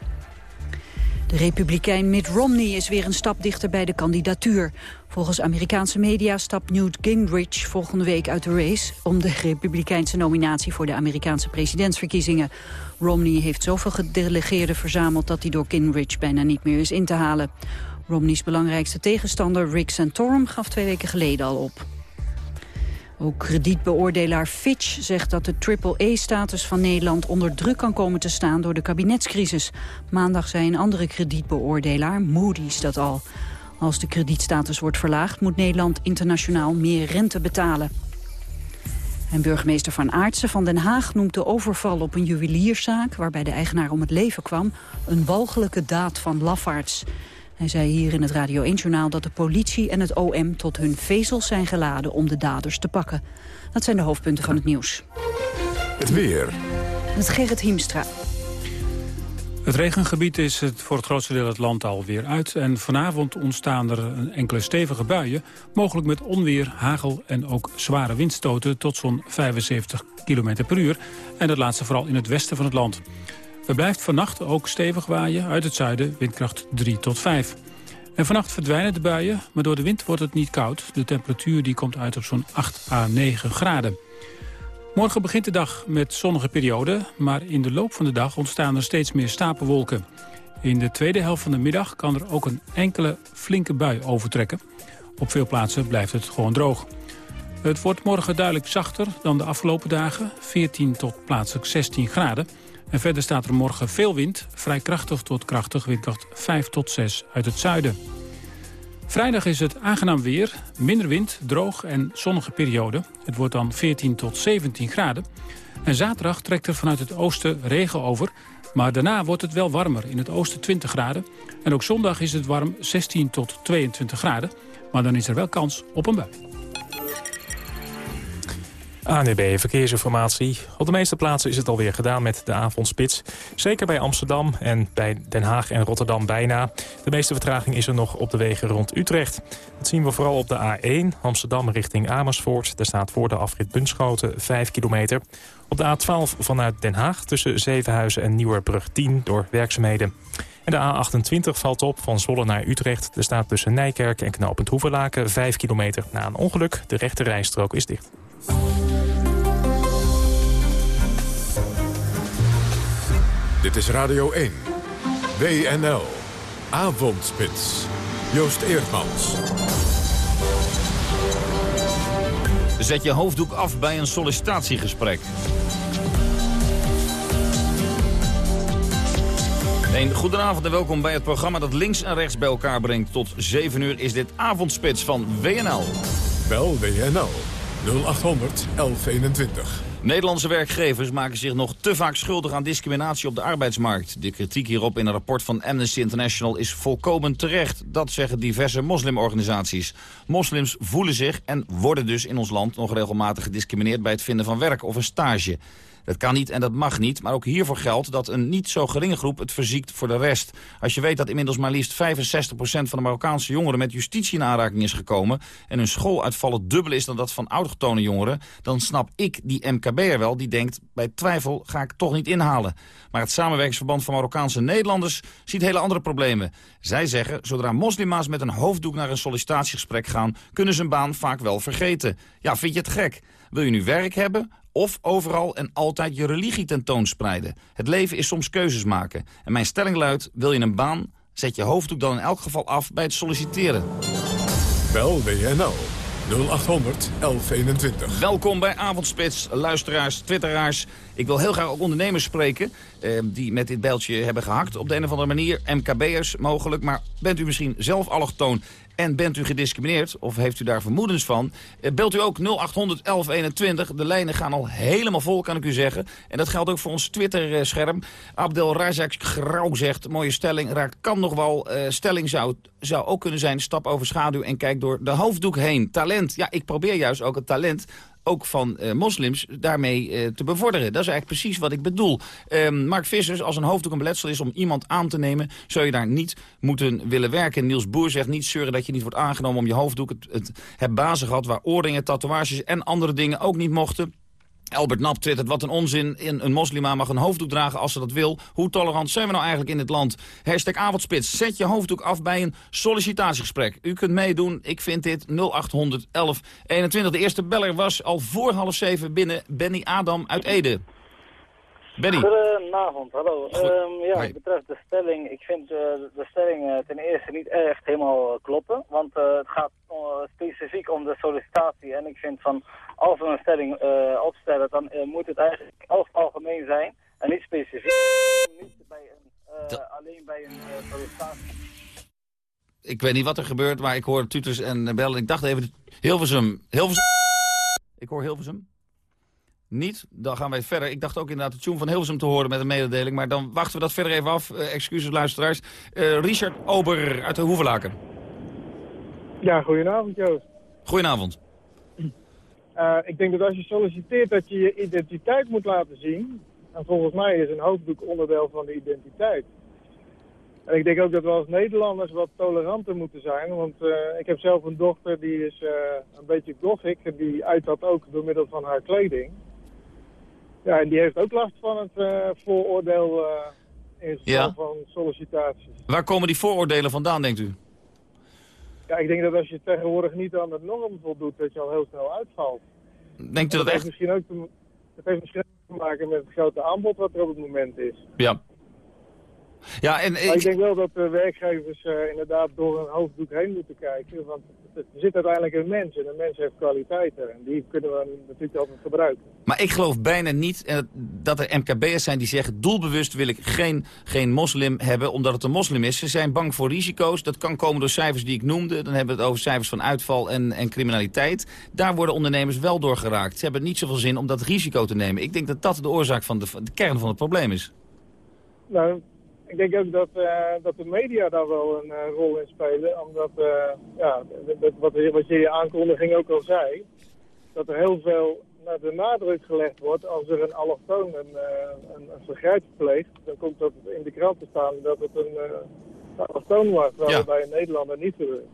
De republikein Mitt Romney is weer een stap dichter bij de kandidatuur. Volgens Amerikaanse media stapt Newt Gingrich volgende week uit de race... om de republikeinse nominatie voor de Amerikaanse presidentsverkiezingen. Romney heeft zoveel gedelegeerden verzameld... dat hij door Gingrich bijna niet meer is in te halen. Romney's belangrijkste tegenstander Rick Santorum gaf twee weken geleden al op. Ook kredietbeoordelaar Fitch zegt dat de triple-A-status van Nederland onder druk kan komen te staan door de kabinetscrisis. Maandag zei een andere kredietbeoordelaar, Moody's, dat al. Als de kredietstatus wordt verlaagd moet Nederland internationaal meer rente betalen. En burgemeester Van Aartsen van Den Haag noemt de overval op een juwelierszaak... waarbij de eigenaar om het leven kwam, een walgelijke daad van lafaards. Hij zei hier in het Radio 1-journaal dat de politie en het OM tot hun vezels zijn geladen om de daders te pakken. Dat zijn de hoofdpunten van het nieuws. Het weer. Het Gerrit Hiemstra. Het regengebied is het voor het grootste deel het land alweer uit. En vanavond ontstaan er enkele stevige buien. Mogelijk met onweer, hagel en ook zware windstoten tot zo'n 75 km per uur. En dat laatste vooral in het westen van het land. Het blijft vannacht ook stevig waaien uit het zuiden, windkracht 3 tot 5. En vannacht verdwijnen de buien, maar door de wind wordt het niet koud. De temperatuur die komt uit op zo'n 8 à 9 graden. Morgen begint de dag met zonnige perioden, maar in de loop van de dag ontstaan er steeds meer stapelwolken. In de tweede helft van de middag kan er ook een enkele flinke bui overtrekken. Op veel plaatsen blijft het gewoon droog. Het wordt morgen duidelijk zachter dan de afgelopen dagen, 14 tot plaatselijk 16 graden. En verder staat er morgen veel wind, vrij krachtig tot krachtig, windkracht 5 tot 6 uit het zuiden. Vrijdag is het aangenaam weer, minder wind, droog en zonnige periode. Het wordt dan 14 tot 17 graden. En zaterdag trekt er vanuit het oosten regen over... maar daarna wordt het wel warmer, in het oosten 20 graden. En ook zondag is het warm 16 tot 22 graden. Maar dan is er wel kans op een bui. ANB Verkeersinformatie. Op de meeste plaatsen is het alweer gedaan met de avondspits. Zeker bij Amsterdam en bij Den Haag en Rotterdam bijna. De meeste vertraging is er nog op de wegen rond Utrecht. Dat zien we vooral op de A1 Amsterdam richting Amersfoort. Daar staat voor de afrit Bunschoten 5 kilometer. Op de A12 vanuit Den Haag tussen Zevenhuizen en Nieuwerbrug 10 door werkzaamheden. En de A28 valt op van Zwolle naar Utrecht. Er staat tussen Nijkerk en Knoopend Hoeverlaken 5 kilometer na een ongeluk. De rechte rijstrook is dicht. Dit is Radio 1. WNL. Avondspits. Joost Eerdmans. Zet je hoofddoek af bij een sollicitatiegesprek. Een goedenavond en welkom bij het programma dat links en rechts bij elkaar brengt. Tot 7 uur is dit avondspits van WNL. Bel WNL 0800 1121. Nederlandse werkgevers maken zich nog te vaak schuldig aan discriminatie op de arbeidsmarkt. De kritiek hierop in een rapport van Amnesty International is volkomen terecht. Dat zeggen diverse moslimorganisaties. Moslims voelen zich en worden dus in ons land nog regelmatig gediscrimineerd bij het vinden van werk of een stage. Dat kan niet en dat mag niet, maar ook hiervoor geldt dat een niet zo geringe groep het verziekt voor de rest. Als je weet dat inmiddels maar liefst 65% van de Marokkaanse jongeren met justitie in aanraking is gekomen en hun schooluitvallen dubbel is dan dat van autochtone jongeren, dan snap ik die MKB'er wel die denkt, bij twijfel ga ik toch niet inhalen. Maar het samenwerkingsverband van Marokkaanse Nederlanders ziet hele andere problemen. Zij zeggen, zodra moslima's met een hoofddoek naar een sollicitatiegesprek gaan, kunnen ze een baan vaak wel vergeten. Ja, vind je het gek? Wil je nu werk hebben of overal en altijd je religie tentoonspreiden? Het leven is soms keuzes maken. En mijn stelling luidt, wil je een baan, zet je hoofddoek dan in elk geval af bij het solliciteren. Bel WNL 0800 1121. Welkom bij Avondspits, luisteraars, twitteraars. Ik wil heel graag ook ondernemers spreken eh, die met dit bijltje hebben gehakt. Op de een of andere manier, MKB'ers mogelijk. Maar bent u misschien zelf allochtoon en bent u gediscrimineerd, of heeft u daar vermoedens van? Eh, belt u ook 0800 1121. De lijnen gaan al helemaal vol, kan ik u zeggen. En dat geldt ook voor ons Twitter-scherm. Abdel Razak Grauw zegt, mooie stelling, raakt kan nog wel. Eh, stelling zou, zou ook kunnen zijn, stap over schaduw en kijk door de hoofddoek heen. Talent, ja, ik probeer juist ook het talent ook van eh, moslims daarmee eh, te bevorderen. Dat is eigenlijk precies wat ik bedoel. Ehm, Mark Vissers, als een hoofddoek een beletsel is om iemand aan te nemen... zou je daar niet moeten willen werken. Niels Boer zegt niet zeuren dat je niet wordt aangenomen om je hoofddoek. Het, het, het bazen gehad waar oorringen, tatoeages en andere dingen ook niet mochten. Albert Nap twittert, wat een onzin. Een moslima mag een hoofddoek dragen als ze dat wil. Hoe tolerant zijn we nou eigenlijk in dit land? Hashtag avondspits. Zet je hoofddoek af bij een sollicitatiegesprek. U kunt meedoen. Ik vind dit 0800 1121. De eerste beller was al voor half zeven binnen. Benny Adam uit Ede. Benny. Goedenavond, hallo. Um, ja, betreft de stelling, ik vind uh, de stelling uh, ten eerste niet echt helemaal kloppen. Want uh, het gaat specifiek om de sollicitatie. En ik vind van, als we een stelling opstellen, dan moet het eigenlijk algemeen zijn. En niet specifiek. Niet bij een, alleen bij een sollicitatie. Ik weet niet wat er gebeurt, maar ik hoor tuters en bellen. Ik dacht even, Hilversum. Hilversum. Ik hoor Hilversum niet, dan gaan wij verder. Ik dacht ook inderdaad de tune van Hilversum te horen met een mededeling. Maar dan wachten we dat verder even af. Uh, excuses luisteraars. Uh, Richard Ober uit de Hoevelaken. Ja, goedenavond Joost. Goedenavond. Uh, [CLEARS THROAT] ik denk dat als je solliciteert dat je je identiteit moet laten zien. En volgens mij is een hoofddoek onderdeel van de identiteit. En ik denk ook dat we als Nederlanders wat toleranter moeten zijn. Want uh, ik heb zelf een dochter die is uh, een beetje gothic. En die uit dat ook door middel van haar kleding. Ja, en die heeft ook last van het uh, vooroordeel in geval ja. van sollicitaties. Waar komen die vooroordelen vandaan, denkt u? Ja, ik denk dat als je tegenwoordig niet aan het norm voldoet, dat je al heel snel uitvalt. Denkt u dat, dat echt? Heeft misschien ook te, dat heeft misschien ook te maken met het grote aanbod wat er op het moment is. Ja. Ja, en, maar ik denk wel dat de werkgevers uh, inderdaad door een hoofddoek heen moeten kijken. Want er zit uiteindelijk een mens en een mens heeft kwaliteiten. En die kunnen we natuurlijk altijd gebruiken. Maar ik geloof bijna niet uh, dat er MKB'ers zijn die zeggen... doelbewust wil ik geen, geen moslim hebben omdat het een moslim is. Ze zijn bang voor risico's. Dat kan komen door cijfers die ik noemde. Dan hebben we het over cijfers van uitval en, en criminaliteit. Daar worden ondernemers wel door geraakt. Ze hebben niet zoveel zin om dat risico te nemen. Ik denk dat dat de oorzaak van de, de kern van het probleem is. Nou, ik denk ook dat, uh, dat de media daar wel een uh, rol in spelen. Omdat, uh, ja, wat, wat je in je aankondiging ook al zei, dat er heel veel naar de nadruk gelegd wordt als er een allochtoon een, een, een vergrijp pleegt. Dan komt dat in de krant te staan dat het een, een allochtoon was, ja. bij een Nederlander niet gebeurt.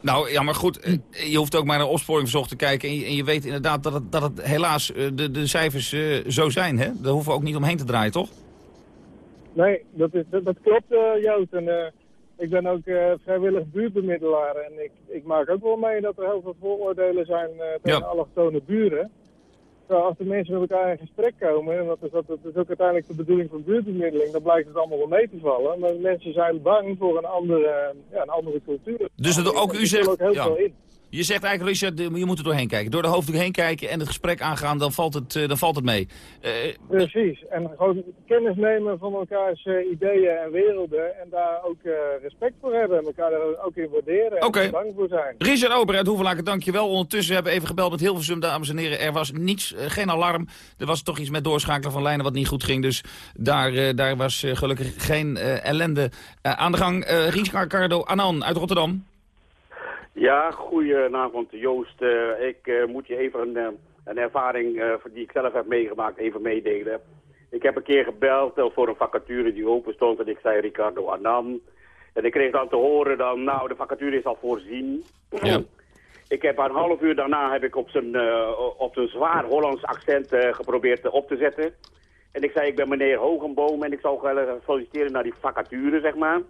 Nou, ja, maar goed, je hoeft ook maar naar opsporing verzocht te kijken. En je, en je weet inderdaad dat het, dat het helaas de, de cijfers zo zijn. Hè? Daar hoeven we ook niet omheen te draaien, toch? Nee, dat, is, dat, dat klopt, uh, Joost. En, uh, ik ben ook uh, vrijwillig buurtbemiddelaar. En ik, ik maak ook wel mee dat er heel veel vooroordelen zijn tegen ja. allochtone buren. Als de mensen met elkaar in gesprek komen, en dat is, dat, dat is ook uiteindelijk de bedoeling van buurtbemiddeling, dan blijkt het allemaal wel mee te vallen. Maar mensen zijn bang voor een andere, ja, een andere cultuur. Dus het, ook u zegt... Ook heel ja. veel in. Je zegt eigenlijk, Richard, je moet er doorheen kijken. Door de hoofddoek heen kijken en het gesprek aangaan, dan valt het, uh, dan valt het mee. Uh, Precies. En gewoon kennis nemen van elkaars uh, ideeën en werelden. En daar ook respect voor hebben. En elkaar er ook in waarderen okay. en bang voor zijn. Richard Ober uit Hoevelaken, dankjewel. Ondertussen hebben we even gebeld met Hilversum, dames en heren. Er was niets, geen alarm. Er was toch iets met doorschakelen van lijnen wat niet goed ging. Dus daar, daar was gelukkig geen ellende aan de gang. Ricardo Anan uit Rotterdam. Ja, goedenavond Joost. Uh, ik uh, moet je even een, uh, een ervaring die ik zelf heb meegemaakt even meedelen. Ik heb een keer gebeld voor een vacature die open stond en ik zei Ricardo Anam. En ik kreeg dan te horen dan, nou de vacature is al voorzien. Ja. Ik heb een half uur daarna heb ik op zijn, op zijn zwaar Hollands accent geprobeerd op te zetten. En ik zei, ik ben meneer Hogenboom en ik zou graag solliciteren naar die vacature, zeg maar.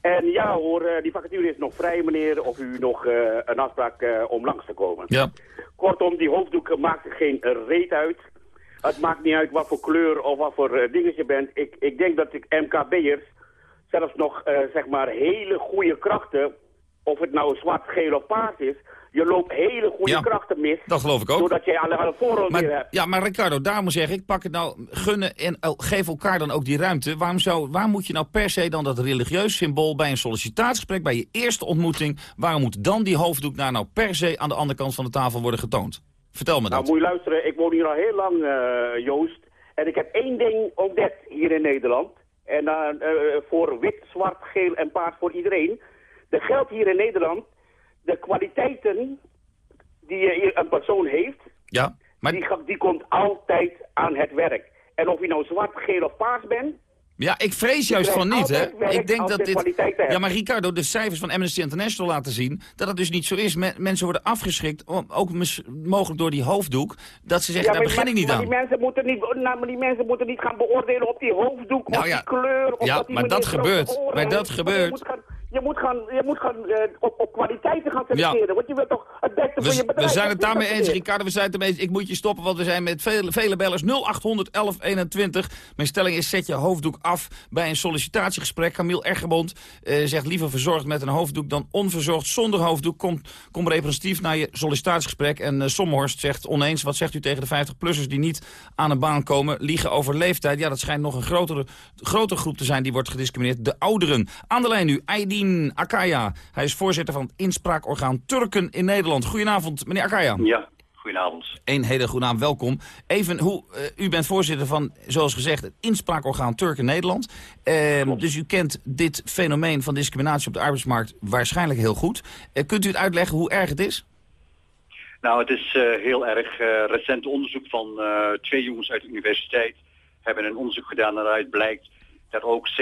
En ja hoor, uh, die vacature is nog vrij meneer, of u nog uh, een afspraak uh, om langs te komen. Ja. Kortom, die hoofddoek maakt geen reet uit. Het maakt niet uit wat voor kleur of wat voor dingen je bent. Ik, ik denk dat ik MKB'ers zelfs nog zeg maar hele goede krachten, of het nou zwart, geel of paars is, je loopt hele goede Ja, krachten mis. Dat geloof ik ook. Doordat je alle voorronde Maar, weer hebt. ja, maar Ricardo, daar moet zeggen, ik pak het nou, gunnen en oh, geef elkaar dan ook die ruimte. Waarom zou, waar moet je nou per se dan dat religieus symbool bij een sollicitatiegesprek, bij je eerste ontmoeting, waarom moet dan die hoofddoek daar nou per se aan de andere kant van de tafel worden getoond? Vertel me Nou, dat. moet je luisteren, ik woon hier al heel lang, eh, Joost. En ik heb één ding ontdekt hier in Nederland. En uh, uh, voor wit, zwart, geel en paars voor iedereen. Er geldt hier in Nederland de kwaliteiten die een persoon heeft, Ja, maar, die, die komt altijd aan het werk. En of je nou zwart, geel of paars bent, ja, ik vrees juist van niet, hè. Ik denk dat dit... Ja, maar Ricardo, de cijfers van Amnesty International laten zien dat het dus niet zo is. Men- mensen worden afgeschrikt, ook mogelijk door die hoofddoek, dat ze zeggen, ja, daar begin ik niet maar aan. Die mensen moeten niet, nou, maar die mensen moeten niet gaan beoordelen op die hoofddoek, Nou of ja. die kleur. Of Ja, dat die maar dat gebeurt. Maar dat gebeurt. Je moet gaan, je moet gaan, eh, op, op kwaliteiten gaan selecteren. Want je wilt toch het beste voor je bedrijf. we zijn het daarmee eens. Ricardo. We zijn het ermee eens. Ik moet je stoppen, want we zijn met vele, vele bellers. 0800 1121. Mijn stelling is, zet je hoofddoek af bij een sollicitatiegesprek. Camille Eggebond eh, zegt liever verzorgd met een hoofddoek dan onverzorgd zonder hoofddoek. Kom, kom representatief naar je sollicitatiegesprek. En Somhorst zegt oneens, wat zegt u tegen de 50-plussers die niet aan een baan komen? Liegen over leeftijd. Ja, dat schijnt nog een grotere, grotere groep te zijn die wordt gediscrimineerd. De ouderen. Aan de lijn nu, Akaya. Hij is voorzitter van het inspraakorgaan Turken in Nederland. Goedenavond, meneer Akaya. Ja, goedenavond. Een hele goede naam, welkom. Even, hoe, eh, u bent voorzitter van, zoals gezegd, het inspraakorgaan Turken Nederland. Eh, dus u kent dit fenomeen van discriminatie op de arbeidsmarkt waarschijnlijk heel goed. Eh, kunt u het uitleggen hoe erg het is? Nou, het is heel erg recent onderzoek van twee jongens uit de universiteit. Hebben een onderzoek gedaan waaruit blijkt dat ook 77%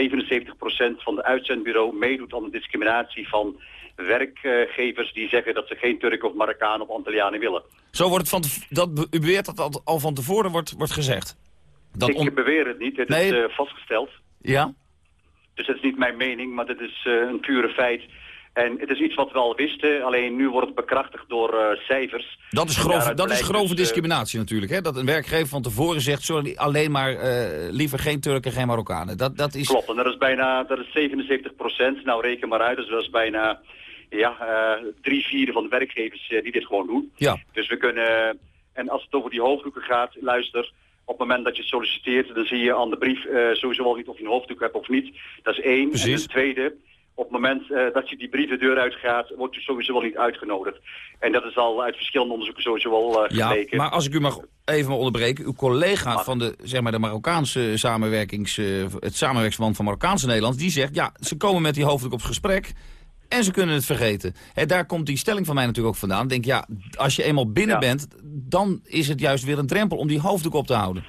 van de uitzendbureau meedoet aan de discriminatie van werkgevers die zeggen dat ze geen Turk of Marokkaan of Antillianen willen. Zo wordt het van, dat, u beweert dat dat al van tevoren wordt, wordt gezegd. Dat Ik beweer het niet, het Nee. is eh, vastgesteld. ja? Dus dat is niet mijn mening, maar dit is eh, een pure feit. En het is iets wat we al wisten, alleen nu wordt het bekrachtigd door eh, cijfers. Dat is, grove, dat is grove dus, eh, discriminatie natuurlijk. Hè? Dat een werkgever van tevoren zegt, sorry, alleen maar eh, liever geen Turken, geen Marokkanen. Dat, dat is... Klopt, en dat is bijna dat is 77 procent. Nou, reken maar uit, dus dat is bijna ja, drie vierde van de werkgevers die dit gewoon doen. Ja. Dus we kunnen, en als het over die hoofddoeken gaat, luister, op het moment dat je solliciteert, dan zie je aan de brief sowieso wel niet of je een hoofddoek hebt of niet. Dat is één. Precies. En ten tweede, op het moment eh, dat je die brief de deur uitgaat, wordt je sowieso wel niet uitgenodigd. En dat is al uit verschillende onderzoeken sowieso wel eh, Ja, gebleken. maar als ik u mag even onderbreken. Uw collega van de, zeg maar, de Marokkaanse samenwerkings, eh, het samenwerkingsverband van Marokkaanse Nederland, die zegt, ja, ze komen met die hoofddoek op gesprek en ze kunnen het vergeten. Hè, daar komt die stelling van mij natuurlijk ook vandaan. Ik denk, ja, als je eenmaal binnen Ja. bent, dan is het juist weer een drempel om die hoofddoek op te houden.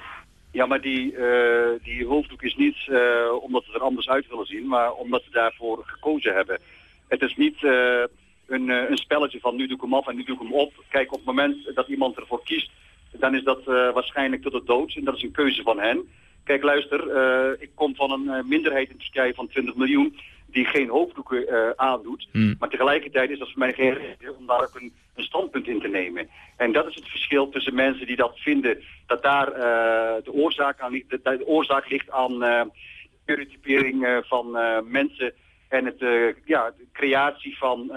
Ja, maar die, eh, die hoofddoek is niet eh, omdat we er anders uit willen zien, maar omdat we daarvoor gekozen hebben. Het is niet eh, een, een spelletje van nu doe ik hem af en nu doe ik hem op. Kijk, op het moment dat iemand ervoor kiest, dan is dat waarschijnlijk tot de dood. En dat is een keuze van hen. Kijk, luister, ik kom van een minderheid in Turkije van 20 miljoen die geen hoofddoeken eh, aandoet. Hmm. Maar tegelijkertijd is dat voor mij geen reden om daar ook een, een standpunt in te nemen. En dat is het verschil tussen mensen die dat vinden, dat daar eh, de, oorzaak aan ligt, dat de oorzaak ligt aan eh stereotypering van mensen en het, ja, de creatie van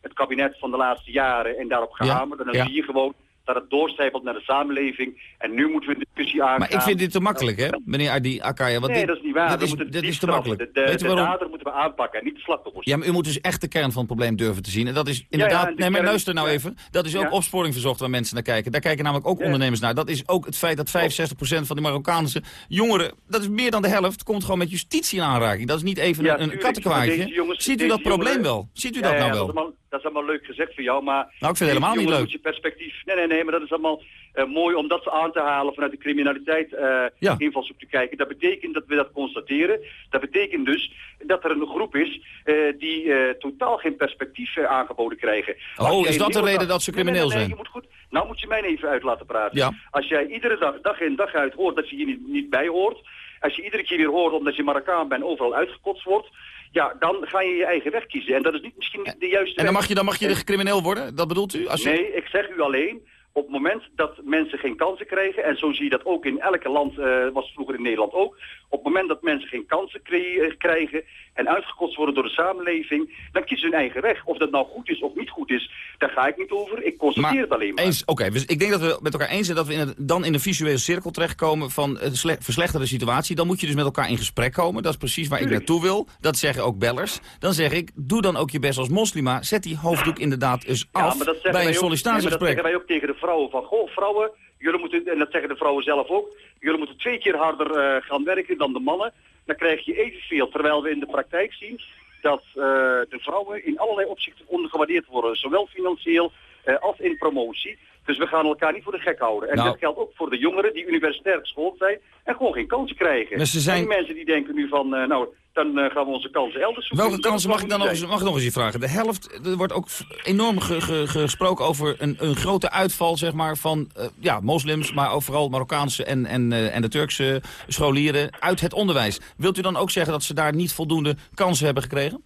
het kabinet van de laatste jaren en daarop Ja, gehamerd. En dan ja. zie je gewoon dat het doorcijpelt naar de samenleving. En nu moeten we een discussie aangaan. Maar ik vind dit te makkelijk, hè, meneer Adi Akaya. Want nee, dit, dat is niet waar. Dit is, is te makkelijk. De, de, Weet u de waarom? dader moeten we aanpakken en niet de slachtoffers. Ja, maar u moet dus echt de kern van het probleem durven te zien. En dat is inderdaad... en de nee, maar kern- luister nou ja. even. Dat is ook Ja. opsporing verzocht waar mensen naar kijken. Daar kijken namelijk ook ondernemers naar. Dat is ook het feit dat 65% van de Marokkaanse jongeren... dat is meer dan de helft, komt gewoon met justitie in aanraking. Dat is niet even Ja, een, een kattenkwaadje. Ziet u dat probleem wel? Ziet u Ja, dat ja, nou wel? Dat is allemaal leuk gezegd voor jou, maar... Nou, ik vind het helemaal niet leuk. moet je perspectief... Nee, nee, nee, maar dat is allemaal eh, mooi om dat aan te halen vanuit de criminaliteit Ja. invalshoek te kijken. Dat betekent dat we dat constateren. Dat betekent dus dat er een groep is eh, die totaal geen perspectief aangeboden krijgen. Oh, is dat de reden dat ze Nee, nee, crimineel nee, nee, zijn? je moet goed... Nou moet je mij even uit laten praten. Ja. Als jij iedere dag, dag in dag uit hoort dat je hier niet, niet bij hoort... Als je iedere keer weer hoort omdat je Marokkaan bent overal uitgekotst wordt... Ja, dan ga je je eigen weg kiezen. En dat is niet, misschien niet de juiste En dan weg. mag je, dan mag je de crimineel worden? Dat bedoelt u? Als je... Nee, ik zeg u alleen, op het moment dat mensen geen kansen krijgen, en zo zie je dat ook in elke land, eh, was vroeger in Nederland ook, op het moment dat mensen geen kansen eh, krijgen en uitgekotst worden door de samenleving, dan kiezen ze hun eigen weg. Of dat nou goed is of niet goed is, daar ga ik niet over. Ik constateer het alleen maar. Oké, dus ik denk dat we met elkaar eens zijn dat we in het, dan in een visuele cirkel terechtkomen van een sle- verslechterde situatie. Dan moet je dus met elkaar in gesprek komen. Dat is precies waar ik naartoe wil. Dat zeggen ook bellers. Dan zeg ik, doe dan ook je best als moslima. Zet die hoofddoek inderdaad eens Ja, af maar dat zeggen bij wij een nee, maar dat sollicitatiegesprek. zeggen wij ook tegen de vrouwen van, goh, vrouwen, jullie moeten, en dat zeggen de vrouwen zelf ook, jullie moeten twee keer harder eh, gaan werken dan de mannen. Dan krijg je evenveel, terwijl we in de praktijk zien dat eh, de vrouwen in allerlei opzichten ondergewaardeerd worden. Zowel financieel eh, als in promotie. Dus we gaan elkaar niet voor de gek houden. En Nou. dat geldt ook voor de jongeren die universitair geschoold zijn en gewoon geen kansen krijgen. Maar ze zijn- En mensen die denken nu van, eh, nou, dan eh, gaan we onze kansen elders zoeken. Welke kansen mag ik dan nog eens, mag ik nog eens je vragen? De helft, er wordt ook enorm ge- ge- gesproken over een, een grote uitval zeg maar, van eh, ja, moslims, maar ook vooral Marokkaanse en, en, en de Turkse scholieren uit het onderwijs. Wilt u dan ook zeggen dat ze daar niet voldoende kansen hebben gekregen?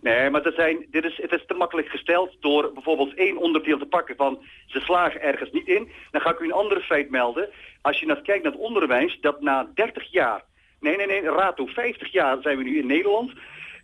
Nee, maar er zijn, dit is, het is te makkelijk gesteld door bijvoorbeeld één onderdeel te pakken van ze slagen ergens niet in. Dan ga ik u een andere feit melden. Als je naar kijkt naar het onderwijs, dat na 30 jaar, nee, nee, nee, rato 50 jaar zijn we nu in Nederland.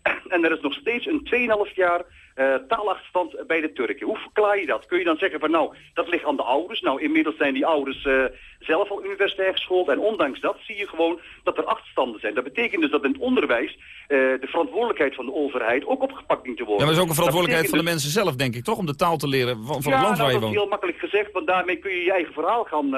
[CLEARS THROAT] En er is nog steeds een 2,5 jaar eh, taalachterstand bij de Turken. Hoe verklaar je dat? Kun je dan zeggen van nou, dat ligt aan de ouders. Nou, inmiddels zijn die ouders eh, zelf al universitair geschoold. En ondanks dat zie je gewoon dat er achterstanden zijn. Dat betekent dus dat in het onderwijs eh, de verantwoordelijkheid van de overheid ook opgepakt dient te Ja, worden. maar het is ook een verantwoordelijkheid van de betekent mensen zelf, denk ik, toch? Om de taal te leren van, van ja, het land nou, waar je dat is woont. heel makkelijk gezegd, want daarmee kun je je eigen verhaal gaan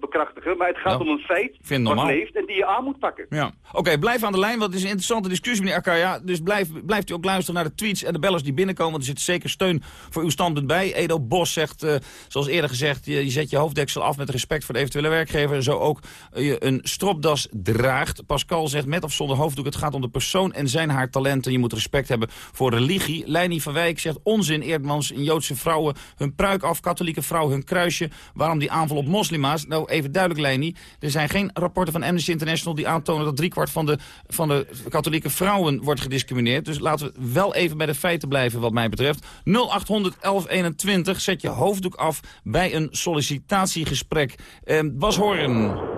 bekrachtigen. Maar het gaat om een feit vind het wat leeft en die je aan moet pakken. Ja. Oké, blijf aan de lijn, want het is een interessante discussie, meneer Akaya. Dus blijf, blijft u ook luisteren naar de tweets en de bellers die binnenkomen. Want er zit zeker steun voor uw standpunt bij. Edo Bos zegt, eh, zoals eerder gezegd, je, je zet je hoofddeksel af met respect voor de eventuele werkgever. En zo ook je een stropdas draagt. Pascal zegt, met of zonder hoofddoek, het gaat om de persoon en zijn haar talenten. Je moet respect hebben voor religie. Leini van Wijk zegt, onzin Eerdmans in Joodse vrouwen hun pruik af, katholieke vrouw hun kruisje. Waarom die aanval op moslima's? Nou, even duidelijk Leini, er zijn geen rapporten van Amnesty International die aantonen dat driekwart van de, van de katholieke vrouwen wordt gediscrimineerd. Dus laten we wel even bij de feiten blijven wat mij betreft. 0800 1121, zet je hoofddoek af bij een sollicitatiegesprek. Eh, Bas Horen.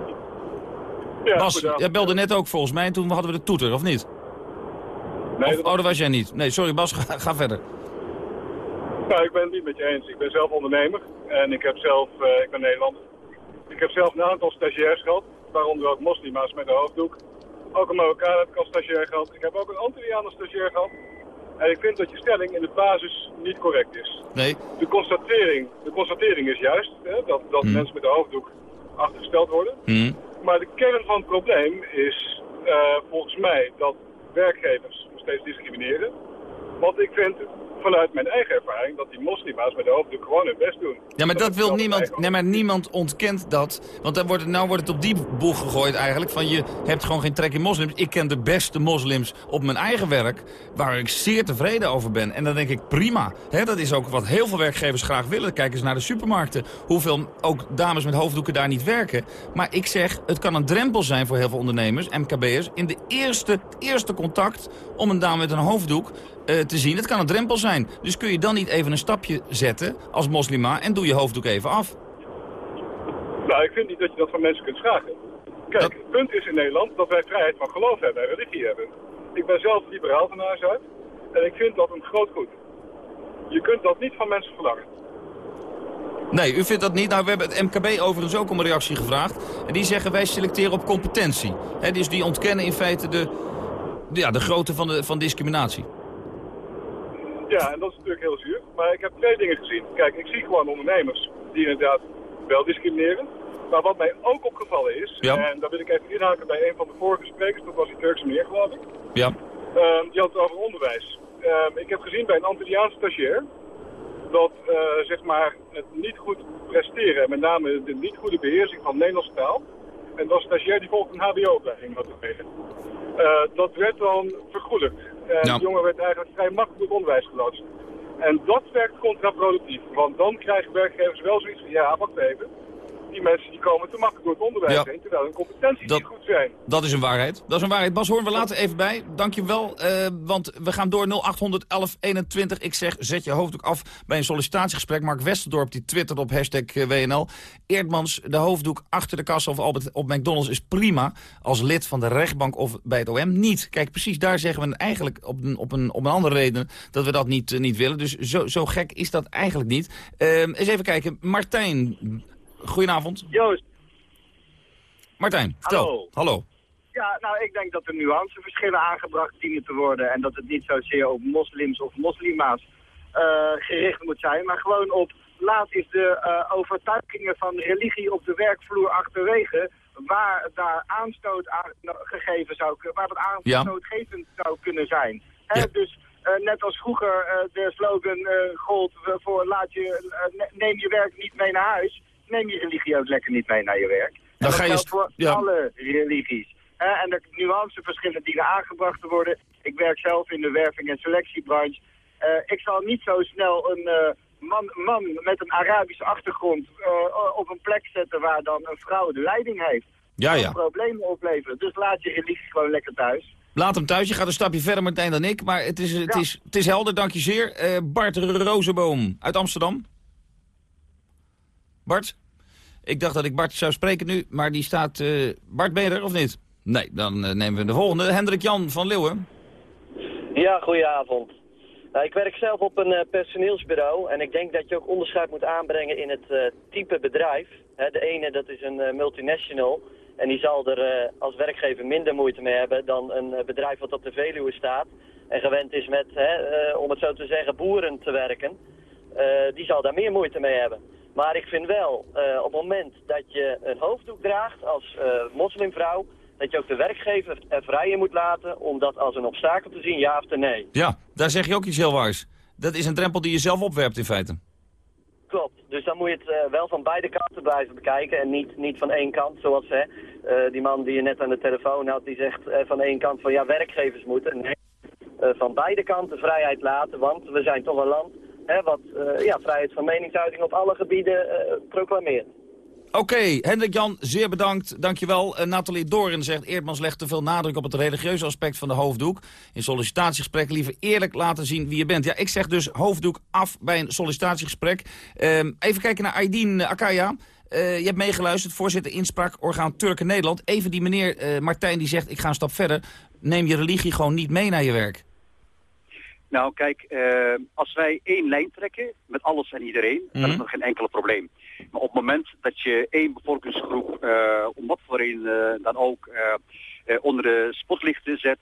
Ja, Bas, jij belde net ook volgens mij en toen hadden we de toeter, of niet? Nee, of, oh, dat was jij niet. Nee, sorry Bas, [LAUGHS] ga, ga verder. Nou, ik ben het niet met je eens. Ik ben zelf ondernemer en ik heb zelf, eh, ik ben Nederlander. Ik heb zelf een aantal stagiairs gehad, waaronder ook moslima's met een hoofddoek. Ook een Marokkaan heb ik als stagiair gehad. Ik heb ook een Antilliaan als stagiair gehad. En ik vind dat je stelling in de basis niet correct is. Nee. De constatering, de constatering is juist hè, dat, dat Hmm. mensen met een hoofddoek achtergesteld worden. Hm. Maar de kern van het probleem is eh, volgens mij dat werkgevers nog steeds discrimineren. Want ik vind vanuit mijn eigen ervaring dat die moslima's met de hoofddoek gewoon hun best doen. Ja, maar dat wil niemand. Nee, maar niemand ontkent dat. Want dan wordt het, nou wordt het op die boeg gegooid eigenlijk. Van je hebt gewoon geen trek in moslims. Ik ken de beste moslims op mijn eigen werk. Waar ik zeer tevreden over ben. En dan denk ik prima. Hè, dat is ook wat heel veel werkgevers graag willen. Kijk eens naar de supermarkten. Hoeveel ook dames met hoofddoeken daar niet werken. Maar ik zeg, het kan een drempel zijn voor heel veel ondernemers, MKB'ers. In de eerste, het eerste contact om een dame met een hoofddoek eh, te zien. Het kan een drempel zijn. Dus kun je dan niet even een stapje zetten als moslima en doe je hoofddoek even af. Nou, ik vind niet dat je dat van mensen kunt vragen. Kijk, het punt is in Nederland dat wij vrijheid van geloof hebben en religie hebben. Ik ben zelf liberaal van huis uit en ik vind dat een groot goed. Je kunt dat niet van mensen verlangen. Nee, u vindt dat niet? Nou, we hebben het MKB overigens ook om een reactie gevraagd. En die zeggen wij selecteren op competentie. Hè, dus die ontkennen in feite de, de, ja, de grootte van, de, van discriminatie. Ja, en dat is natuurlijk heel zuur. Maar ik heb twee dingen gezien. Kijk, ik zie gewoon ondernemers die inderdaad wel discrimineren. Maar wat mij ook opgevallen is, Ja. en daar wil ik even inhaken bij een van de vorige sprekers, dat was die Turkse meneer geloof ik. Ja. Ehm, die had het over onderwijs. ehm, ik heb gezien bij een Antilliaanse stagiair dat eh, zeg maar het niet goed presteren, met name de niet goede beheersing van Nederlandse taal. En dat stagiair die volgt een hbo-opleiding, wat ik uh, Dat werd dan vergoedelijkt. Ja. de jongen werd eigenlijk vrij makkelijk onderwijs geloodst. En dat werkt contraproductief, want dan krijgen werkgevers wel zoiets van, ja, wacht even. Die mensen die komen te makkelijk door het onderwijs Ja. heen, terwijl hun competenties Dat- niet goed zijn. Dat is een waarheid. Dat is een waarheid. Bas Hoorn, we laten even bij. Dankjewel, eh want we gaan door 0800 1121. Ik zeg, zet je hoofddoek af bij een sollicitatiegesprek. Mark Westerdorp die twittert op hashtag eh, WNL. Eerdmans, de hoofddoek achter de kassa of Albert, op McDonald's is prima. Als lid van de rechtbank of bij het OM niet. Kijk, precies daar zeggen we eigenlijk op een, op een, op een andere reden dat we dat niet, eh, niet willen. Dus zo, zo gek is dat eigenlijk niet. Ehm, eens even kijken. Martijn, goedenavond. Joost. Martijn, vertel. Hallo. Hallo. Ja, nou, ik denk dat er nuanceverschillen aangebracht dienen te worden. En dat het niet zozeer op moslims of moslima's eh, gericht moet zijn. Maar gewoon op, laat is de eh, overtuigingen van religie op de werkvloer achterwege. Waar daar aanstoot aan gegeven zou kunnen, waar dat Ja. aanstootgevend zou kunnen zijn. Hè, Dus eh, net als vroeger de slogan gold voor laat je, ne- neem je werk niet mee naar huis. Neem je religie ook lekker niet mee naar je werk. Dan dat ga je geldt voor ja. alle religies. Hè, en de nuanceverschillen die er aangebracht te worden. Ik werk zelf in de werving- en selectiebranche. Eh, ik zal niet zo snel een eh, man, man met een Arabische achtergrond eh, op een plek zetten waar dan een vrouw de leiding heeft. Ja, ja. problemen opleveren. Dus laat je religie gewoon lekker thuis. Laat hem thuis. Je gaat een stapje verder, Martijn, dan ik. Maar het is, het is, het is helder, dank je zeer. Bart Rozenboom uit Amsterdam. Bart? Ik dacht dat ik Bart zou spreken nu, maar die staat... eh, Bart, ben je er of niet? Nee, dan eh, nemen we de volgende. Hendrik Jan van Leeuwen. Ja, goedenavond. Nou, ik werk zelf op een eh, personeelsbureau en ik denk dat je ook onderscheid moet aanbrengen in het type bedrijf. De ene dat is een multinational en die zal er als werkgever minder moeite mee hebben dan een bedrijf wat op de Veluwe staat en gewend is met, om het zo te zeggen, boeren te werken. Die zal daar meer moeite mee hebben. Maar ik vind wel, eh, op het moment dat je een hoofddoek draagt als eh, moslimvrouw, dat je ook de werkgever er vrij in moet laten om dat als een obstakel te zien, ja of nee. Ja, daar zeg je ook iets heel waars. Dat is een drempel die je zelf opwerpt in feite. Klopt. Dus dan moet je het eh, wel van beide kanten blijven bekijken en niet, niet van één kant. Zoals hè, die man die je net aan de telefoon had, die zegt van één kant van ja, werkgevers moeten. Nee, van beide kanten vrijheid laten, want we zijn toch een land wat eh, ja, vrijheid van meningsuiting op alle gebieden eh, proclameert. Oké, Hendrik Jan, zeer bedankt. Dankjewel. Uh, Nathalie Doorn zegt, Eerdmans legt te veel nadruk op het religieuze aspect van de hoofddoek. In sollicitatiegesprek liever eerlijk laten zien wie je bent. Ja, ik zeg dus hoofddoek af bij een sollicitatiegesprek. Uh, even kijken naar Aydin Akaya. Je hebt meegeluisterd, voorzitter inspraakorgaan Turken Nederland. Even die meneer Martijn die zegt, ik ga een stap verder. Neem je religie gewoon niet mee naar je werk. Nou kijk, uh, als wij één lijn trekken met alles en iedereen, mm -hmm. dan is er geen enkel probleem. Maar op het moment dat je één bevolkingsgroep, uh, om wat voor een uh, dan ook, onder de spotlichten zet,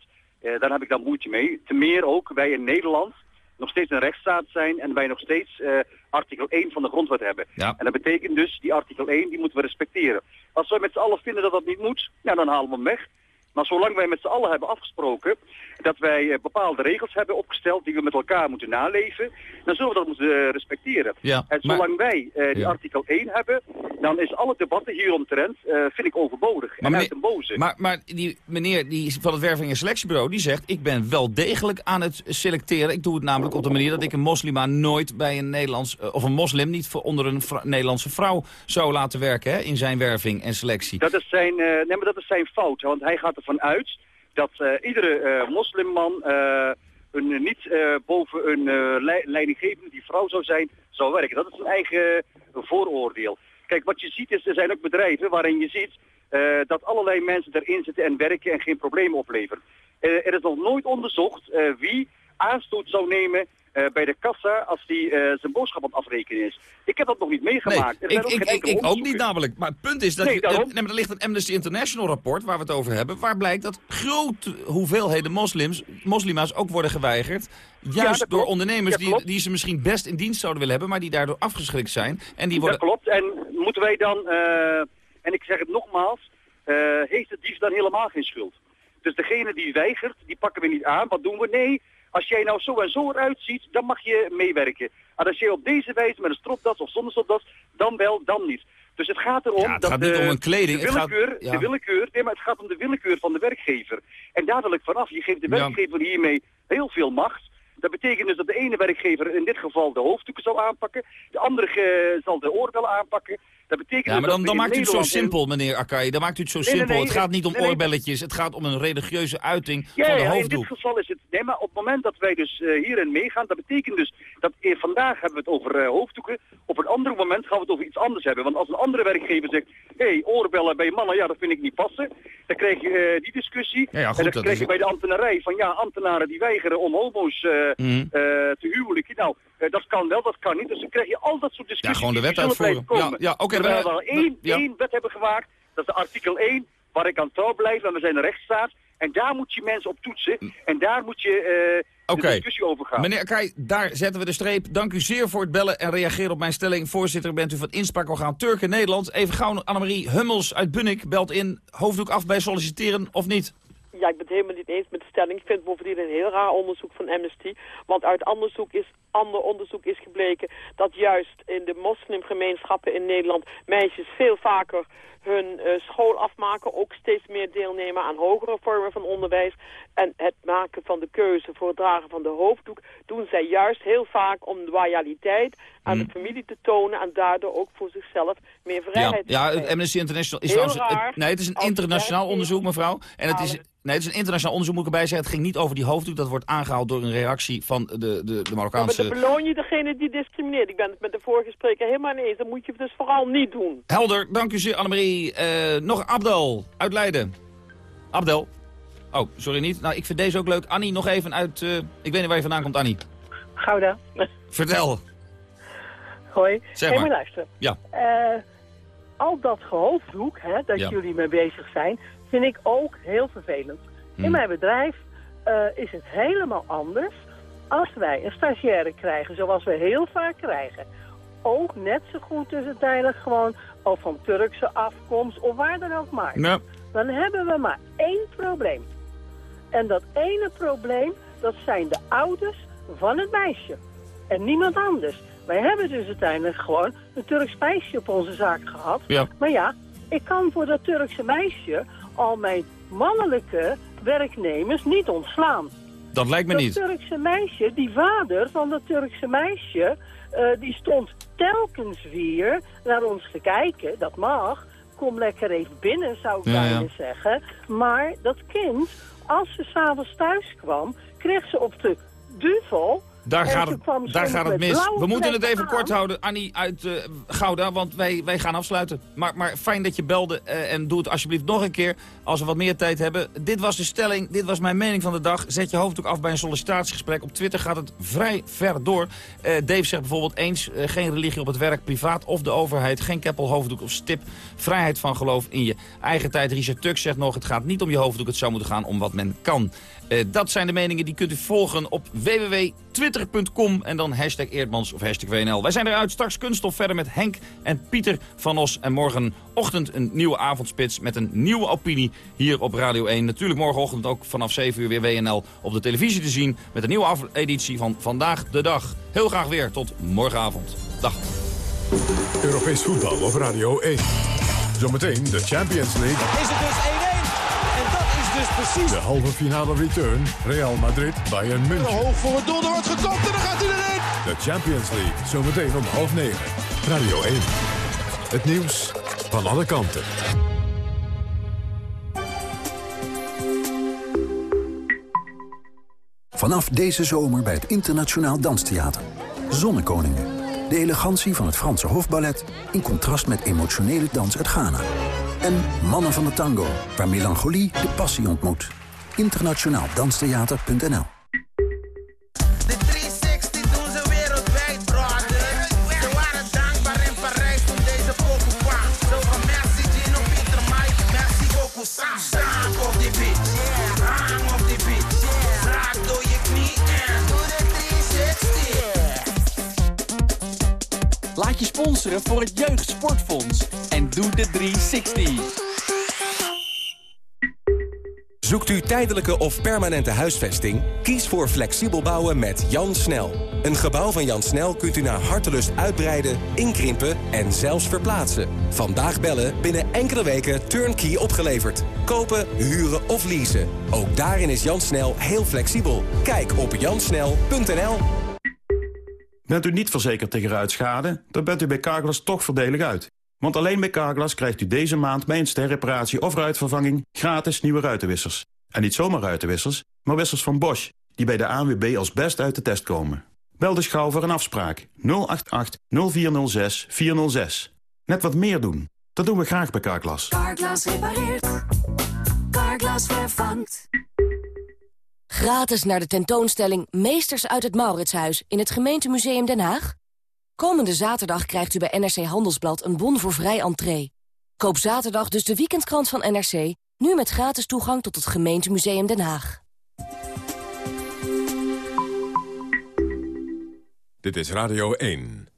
dan heb ik daar moeite mee. Ten meer ook wij in Nederland nog steeds een rechtsstaat zijn en wij nog steeds artikel 1 van de grondwet hebben. Ja. En dat betekent dus, die artikel 1, die moeten we respecteren. Als wij met z'n allen vinden dat dat niet moet, ja, dan halen we hem weg. Maar zolang wij met z'n allen hebben afgesproken dat wij uh, bepaalde regels hebben opgesteld die we met elkaar moeten naleven, dan zullen we dat moeten uh, respecteren. Ja, en zolang maar, wij uh, die ja. artikel 1 hebben, dan is alle debatten hieromtrent, vind ik overbodig maar en meneer, uit een boze. Maar, maar die meneer die van het Werving en Selectiebureau, die zegt, ik ben wel degelijk aan het selecteren. Ik doe het namelijk op de manier dat ik een moslima nooit bij een Nederlands, of een moslim niet voor onder een Nederlandse vrouw zou laten werken hè, in zijn werving en selectie. Dat is zijn, nee, maar dat is zijn fout, want hij gaat ervan uit dat uh, iedere uh, moslimman uh, een, niet boven een leidinggevende die vrouw zou zijn, zou werken. Dat is een eigen vooroordeel. Kijk, wat je ziet is, er zijn ook bedrijven waarin je ziet dat allerlei mensen erin zitten en werken en geen problemen opleveren. er is nog nooit onderzocht wie aanstoot zou nemen uh, bij de kassa als die uh, zijn boodschap aan het afrekenen is. Ik heb dat nog niet meegemaakt. Nee, ik, ik, ik, ik ook niet namelijk. Maar het punt is dat nee, je, er, nee, maar er ligt een Amnesty International rapport waar we het over hebben... waar blijkt dat grote hoeveelheden moslims, moslima's ook worden geweigerd... juist ja, door ondernemers ja, die, die ze misschien best in dienst zouden willen hebben... maar die daardoor afgeschrikt zijn. En die worden... Dat klopt. En moeten wij dan, uh, en ik zeg het nogmaals... heeft het dief dan helemaal geen schuld. Dus degene die weigert, die pakken we niet aan. Wat doen we? Nee, Als jij nou zo en zo eruit ziet, dan mag je meewerken. En als jij op deze wijze met een stropdas of zonder stropdas, dan wel, dan niet. Dus het gaat erom Ja, het dat gaat niet de, om een kleding, de het gaat- willekeur, ja. de willekeur, nee, maar het gaat om de willekeur van de werkgever. En daar wil ik vanaf. Je geeft de werkgever hiermee heel veel macht. Dat betekent dus dat de ene werkgever in dit geval de hoofddoeken zal aanpakken, de andere eh, zal de oorbellen aanpakken. Dat betekent Ja, maar dan, in maakt u het zo in- simpel, meneer Akai. Dan maakt u het zo Nee, simpel. nee, het gaat niet om oorbelletjes. Het gaat om een religieuze uiting Ja, van de ja, in hoofddoek. dit geval is het... Nee, maar op het moment dat wij dus eh, hierin meegaan, dat betekent dus dat eh, vandaag hebben we het over eh, hoofddoeken. Op een ander moment gaan we het over iets anders hebben. Want als een andere werkgever zegt, hé, hey, oorbellen bij mannen, ja, dat vind ik niet passen. Dan krijg je eh, die discussie. Ja, ja, goed, en dan krijg je bij de ambtenarij van, ja, ambtenaren die weigeren om homo's Mhm. te huwelijken. Nou, dat kan wel, dat kan niet. Dus dan krijg je al dat soort discussies. gewoon de wet uitvoeren. Ja, ja, oké, we- we al één, ja. één wet hebben gemaakt, dat is de artikel 1, waar ik aan trouw blijf en we zijn een rechtsstaat. En daar moet je mensen op toetsen. En daar moet je eh, Oké. de discussie over gaan. Meneer Akai, daar zetten we de streep. Dank u zeer voor het bellen en reageren op mijn stelling. Voorzitter bent u van inspraakorgaan Turken Nederland. Even gauw Annemarie Hummels uit Bunnik belt in. Hoofddoek af bij solliciteren of niet? Ja, ik ben het helemaal niet eens met de stelling. Ik vind het bovendien een heel raar onderzoek van Amnesty. Want uit onderzoek is, ander onderzoek is gebleken dat juist in de moslimgemeenschappen in Nederland meisjes veel vaker hun eh, school afmaken, ook steeds meer deelnemen aan hogere vormen van onderwijs. En het maken van de keuze voor het dragen van de hoofddoek doen zij juist heel vaak om loyaliteit aan de familie te tonen en daardoor ook voor zichzelf meer Ja, vrijheid te ja het krijgen. Amnesty International is Heel trouwens... nee, het is een internationaal onderzoek, mevrouw. En het is, nee, het is een internationaal onderzoek, moet ik erbij zeggen. Het ging niet over die hoofddoek. Dat wordt aangehaald door een reactie van de, de, de Ja, maar Marokkaanse... dan beloon je degene die discrimineert. Ik ben het met de vorige spreker helemaal eens. Dat moet je dus vooral niet doen. Helder, dank u zeer, Annemarie. Eh nog Abdel uit Leiden. Abdel. Oh, sorry niet. Nou, ik vind deze ook leuk. Annie, nog even uit... eh, ik weet niet waar je vandaan komt, Annie. Gouda. Vertel. Hoi. Zeg Hey, maar. maar luister. Ja. Eh, al dat gehoofddoek, hè, dat Ja. jullie mee bezig zijn, vind ik ook heel vervelend. In mijn bedrijf eh, is het helemaal anders als wij een stagiaire krijgen, zoals we heel vaak krijgen. Ook net zo goed is het eigenlijk gewoon of van Turkse afkomst of waar dan ook maar. Dan hebben we maar één probleem. En dat ene probleem, dat zijn de ouders van het meisje. En niemand anders. Wij hebben dus uiteindelijk gewoon een Turks meisje op onze zaak gehad. Ja. Maar ja, ik kan voor dat Turkse meisje al mijn mannelijke werknemers niet ontslaan. Dat lijkt me dat niet. Turkse meisje, die vader van dat Turkse meisje, eh, die stond telkens weer naar ons te kijken. Dat mag. Kom lekker even binnen, zou ik Ja, bijna ja. zeggen. Maar dat kind, als ze s'avonds thuis kwam, kreeg ze op de duvel... Daar gaat, het, daar gaat het mis. We moeten het even aan. kort houden. Annie uit eh, Gouda, want wij, wij gaan afsluiten. Maar, maar fijn dat je belde eh, en doe het alsjeblieft nog een keer als we wat meer tijd hebben. Dit was de stelling, dit was mijn mening van de dag. Zet je hoofddoek af bij een sollicitatiegesprek. Op Twitter gaat het vrij ver door. Eh, Dave zegt bijvoorbeeld eens, geen religie op het werk, privaat of de overheid. Geen keppel, hoofddoek of stip. Vrijheid van geloof in je eigen tijd. Richard Tuk zegt nog, het gaat niet om je hoofddoek. Het zou moeten gaan om wat men kan. Eh, dat zijn de meningen die kunt u volgen op www.twitter.com en dan hashtag Eerdmans of hashtag WNL. Wij zijn eruit, straks kunststof verder met Henk en Pieter van Os. En morgenochtend een nieuwe avondspits met een nieuwe opinie hier op Radio 1. Natuurlijk morgenochtend ook vanaf 7 uur weer WNL op de televisie te zien... met een nieuwe editie van Vandaag de Dag. Heel graag weer, tot morgenavond. Dag. Europees voetbal op Radio 1. Zometeen de Champions League. Is het dus 1-1? Is dus precies... De halve finale return. Real Madrid, Bayern München. Hoog voor het doel, er wordt gekopt en dan gaat hij erin. De Champions League. Zometeen om half negen. Radio 1. Het nieuws van alle kanten. Vanaf deze zomer bij het Internationaal Danstheater. Zonnekoningen. De elegantie van het Franse hofballet in contrast met emotionele dans uit Ghana. En Mannen van de Tango, waar melancholie de passie ontmoet. Internationaaldanstheater.nl De 360 doen ze wereldwijd, brother. Ze waren dankbaar in Parijs toen deze pokoe kwam. Zo van merci Gino, Pieter, Mike, merci beaucoup Sam. Staan op die beat, hang op die beat. Raak door je knie en doe de 360. Laat je sponsoren voor het Jeugdsportfonds. Doe de 360. Zoekt u tijdelijke of permanente huisvesting? Kies voor flexibel bouwen met Jan Snel. Een gebouw van Jan Snel kunt u naar hartelust uitbreiden, inkrimpen en zelfs verplaatsen. Vandaag bellen, binnen enkele weken turnkey opgeleverd. Kopen, huren of leasen. Ook daarin is Jan Snel heel flexibel. Kijk op jansnel.nl. Bent u niet verzekerd tegen ruitschade? Dan bent u bij Carglass toch voordelig uit. Want alleen bij Carglass krijgt u deze maand bij een sterreparatie of ruitvervanging gratis nieuwe ruitenwissers. En niet zomaar ruitenwissers, maar wissers van Bosch, die bij de ANWB als best uit de test komen. Bel dus gauw voor een afspraak 088 0406 406. Net wat meer doen. Dat doen we graag bij Carglass. Carglass repareert. Carglass vervangt. Gratis naar de tentoonstelling Meesters uit het Mauritshuis in het gemeentemuseum Den Haag? Komende zaterdag krijgt u bij NRC Handelsblad een bon voor vrij entree. Koop zaterdag dus de weekendkrant van NRC, nu met gratis toegang tot het gemeentemuseum Den Haag. Dit is Radio 1.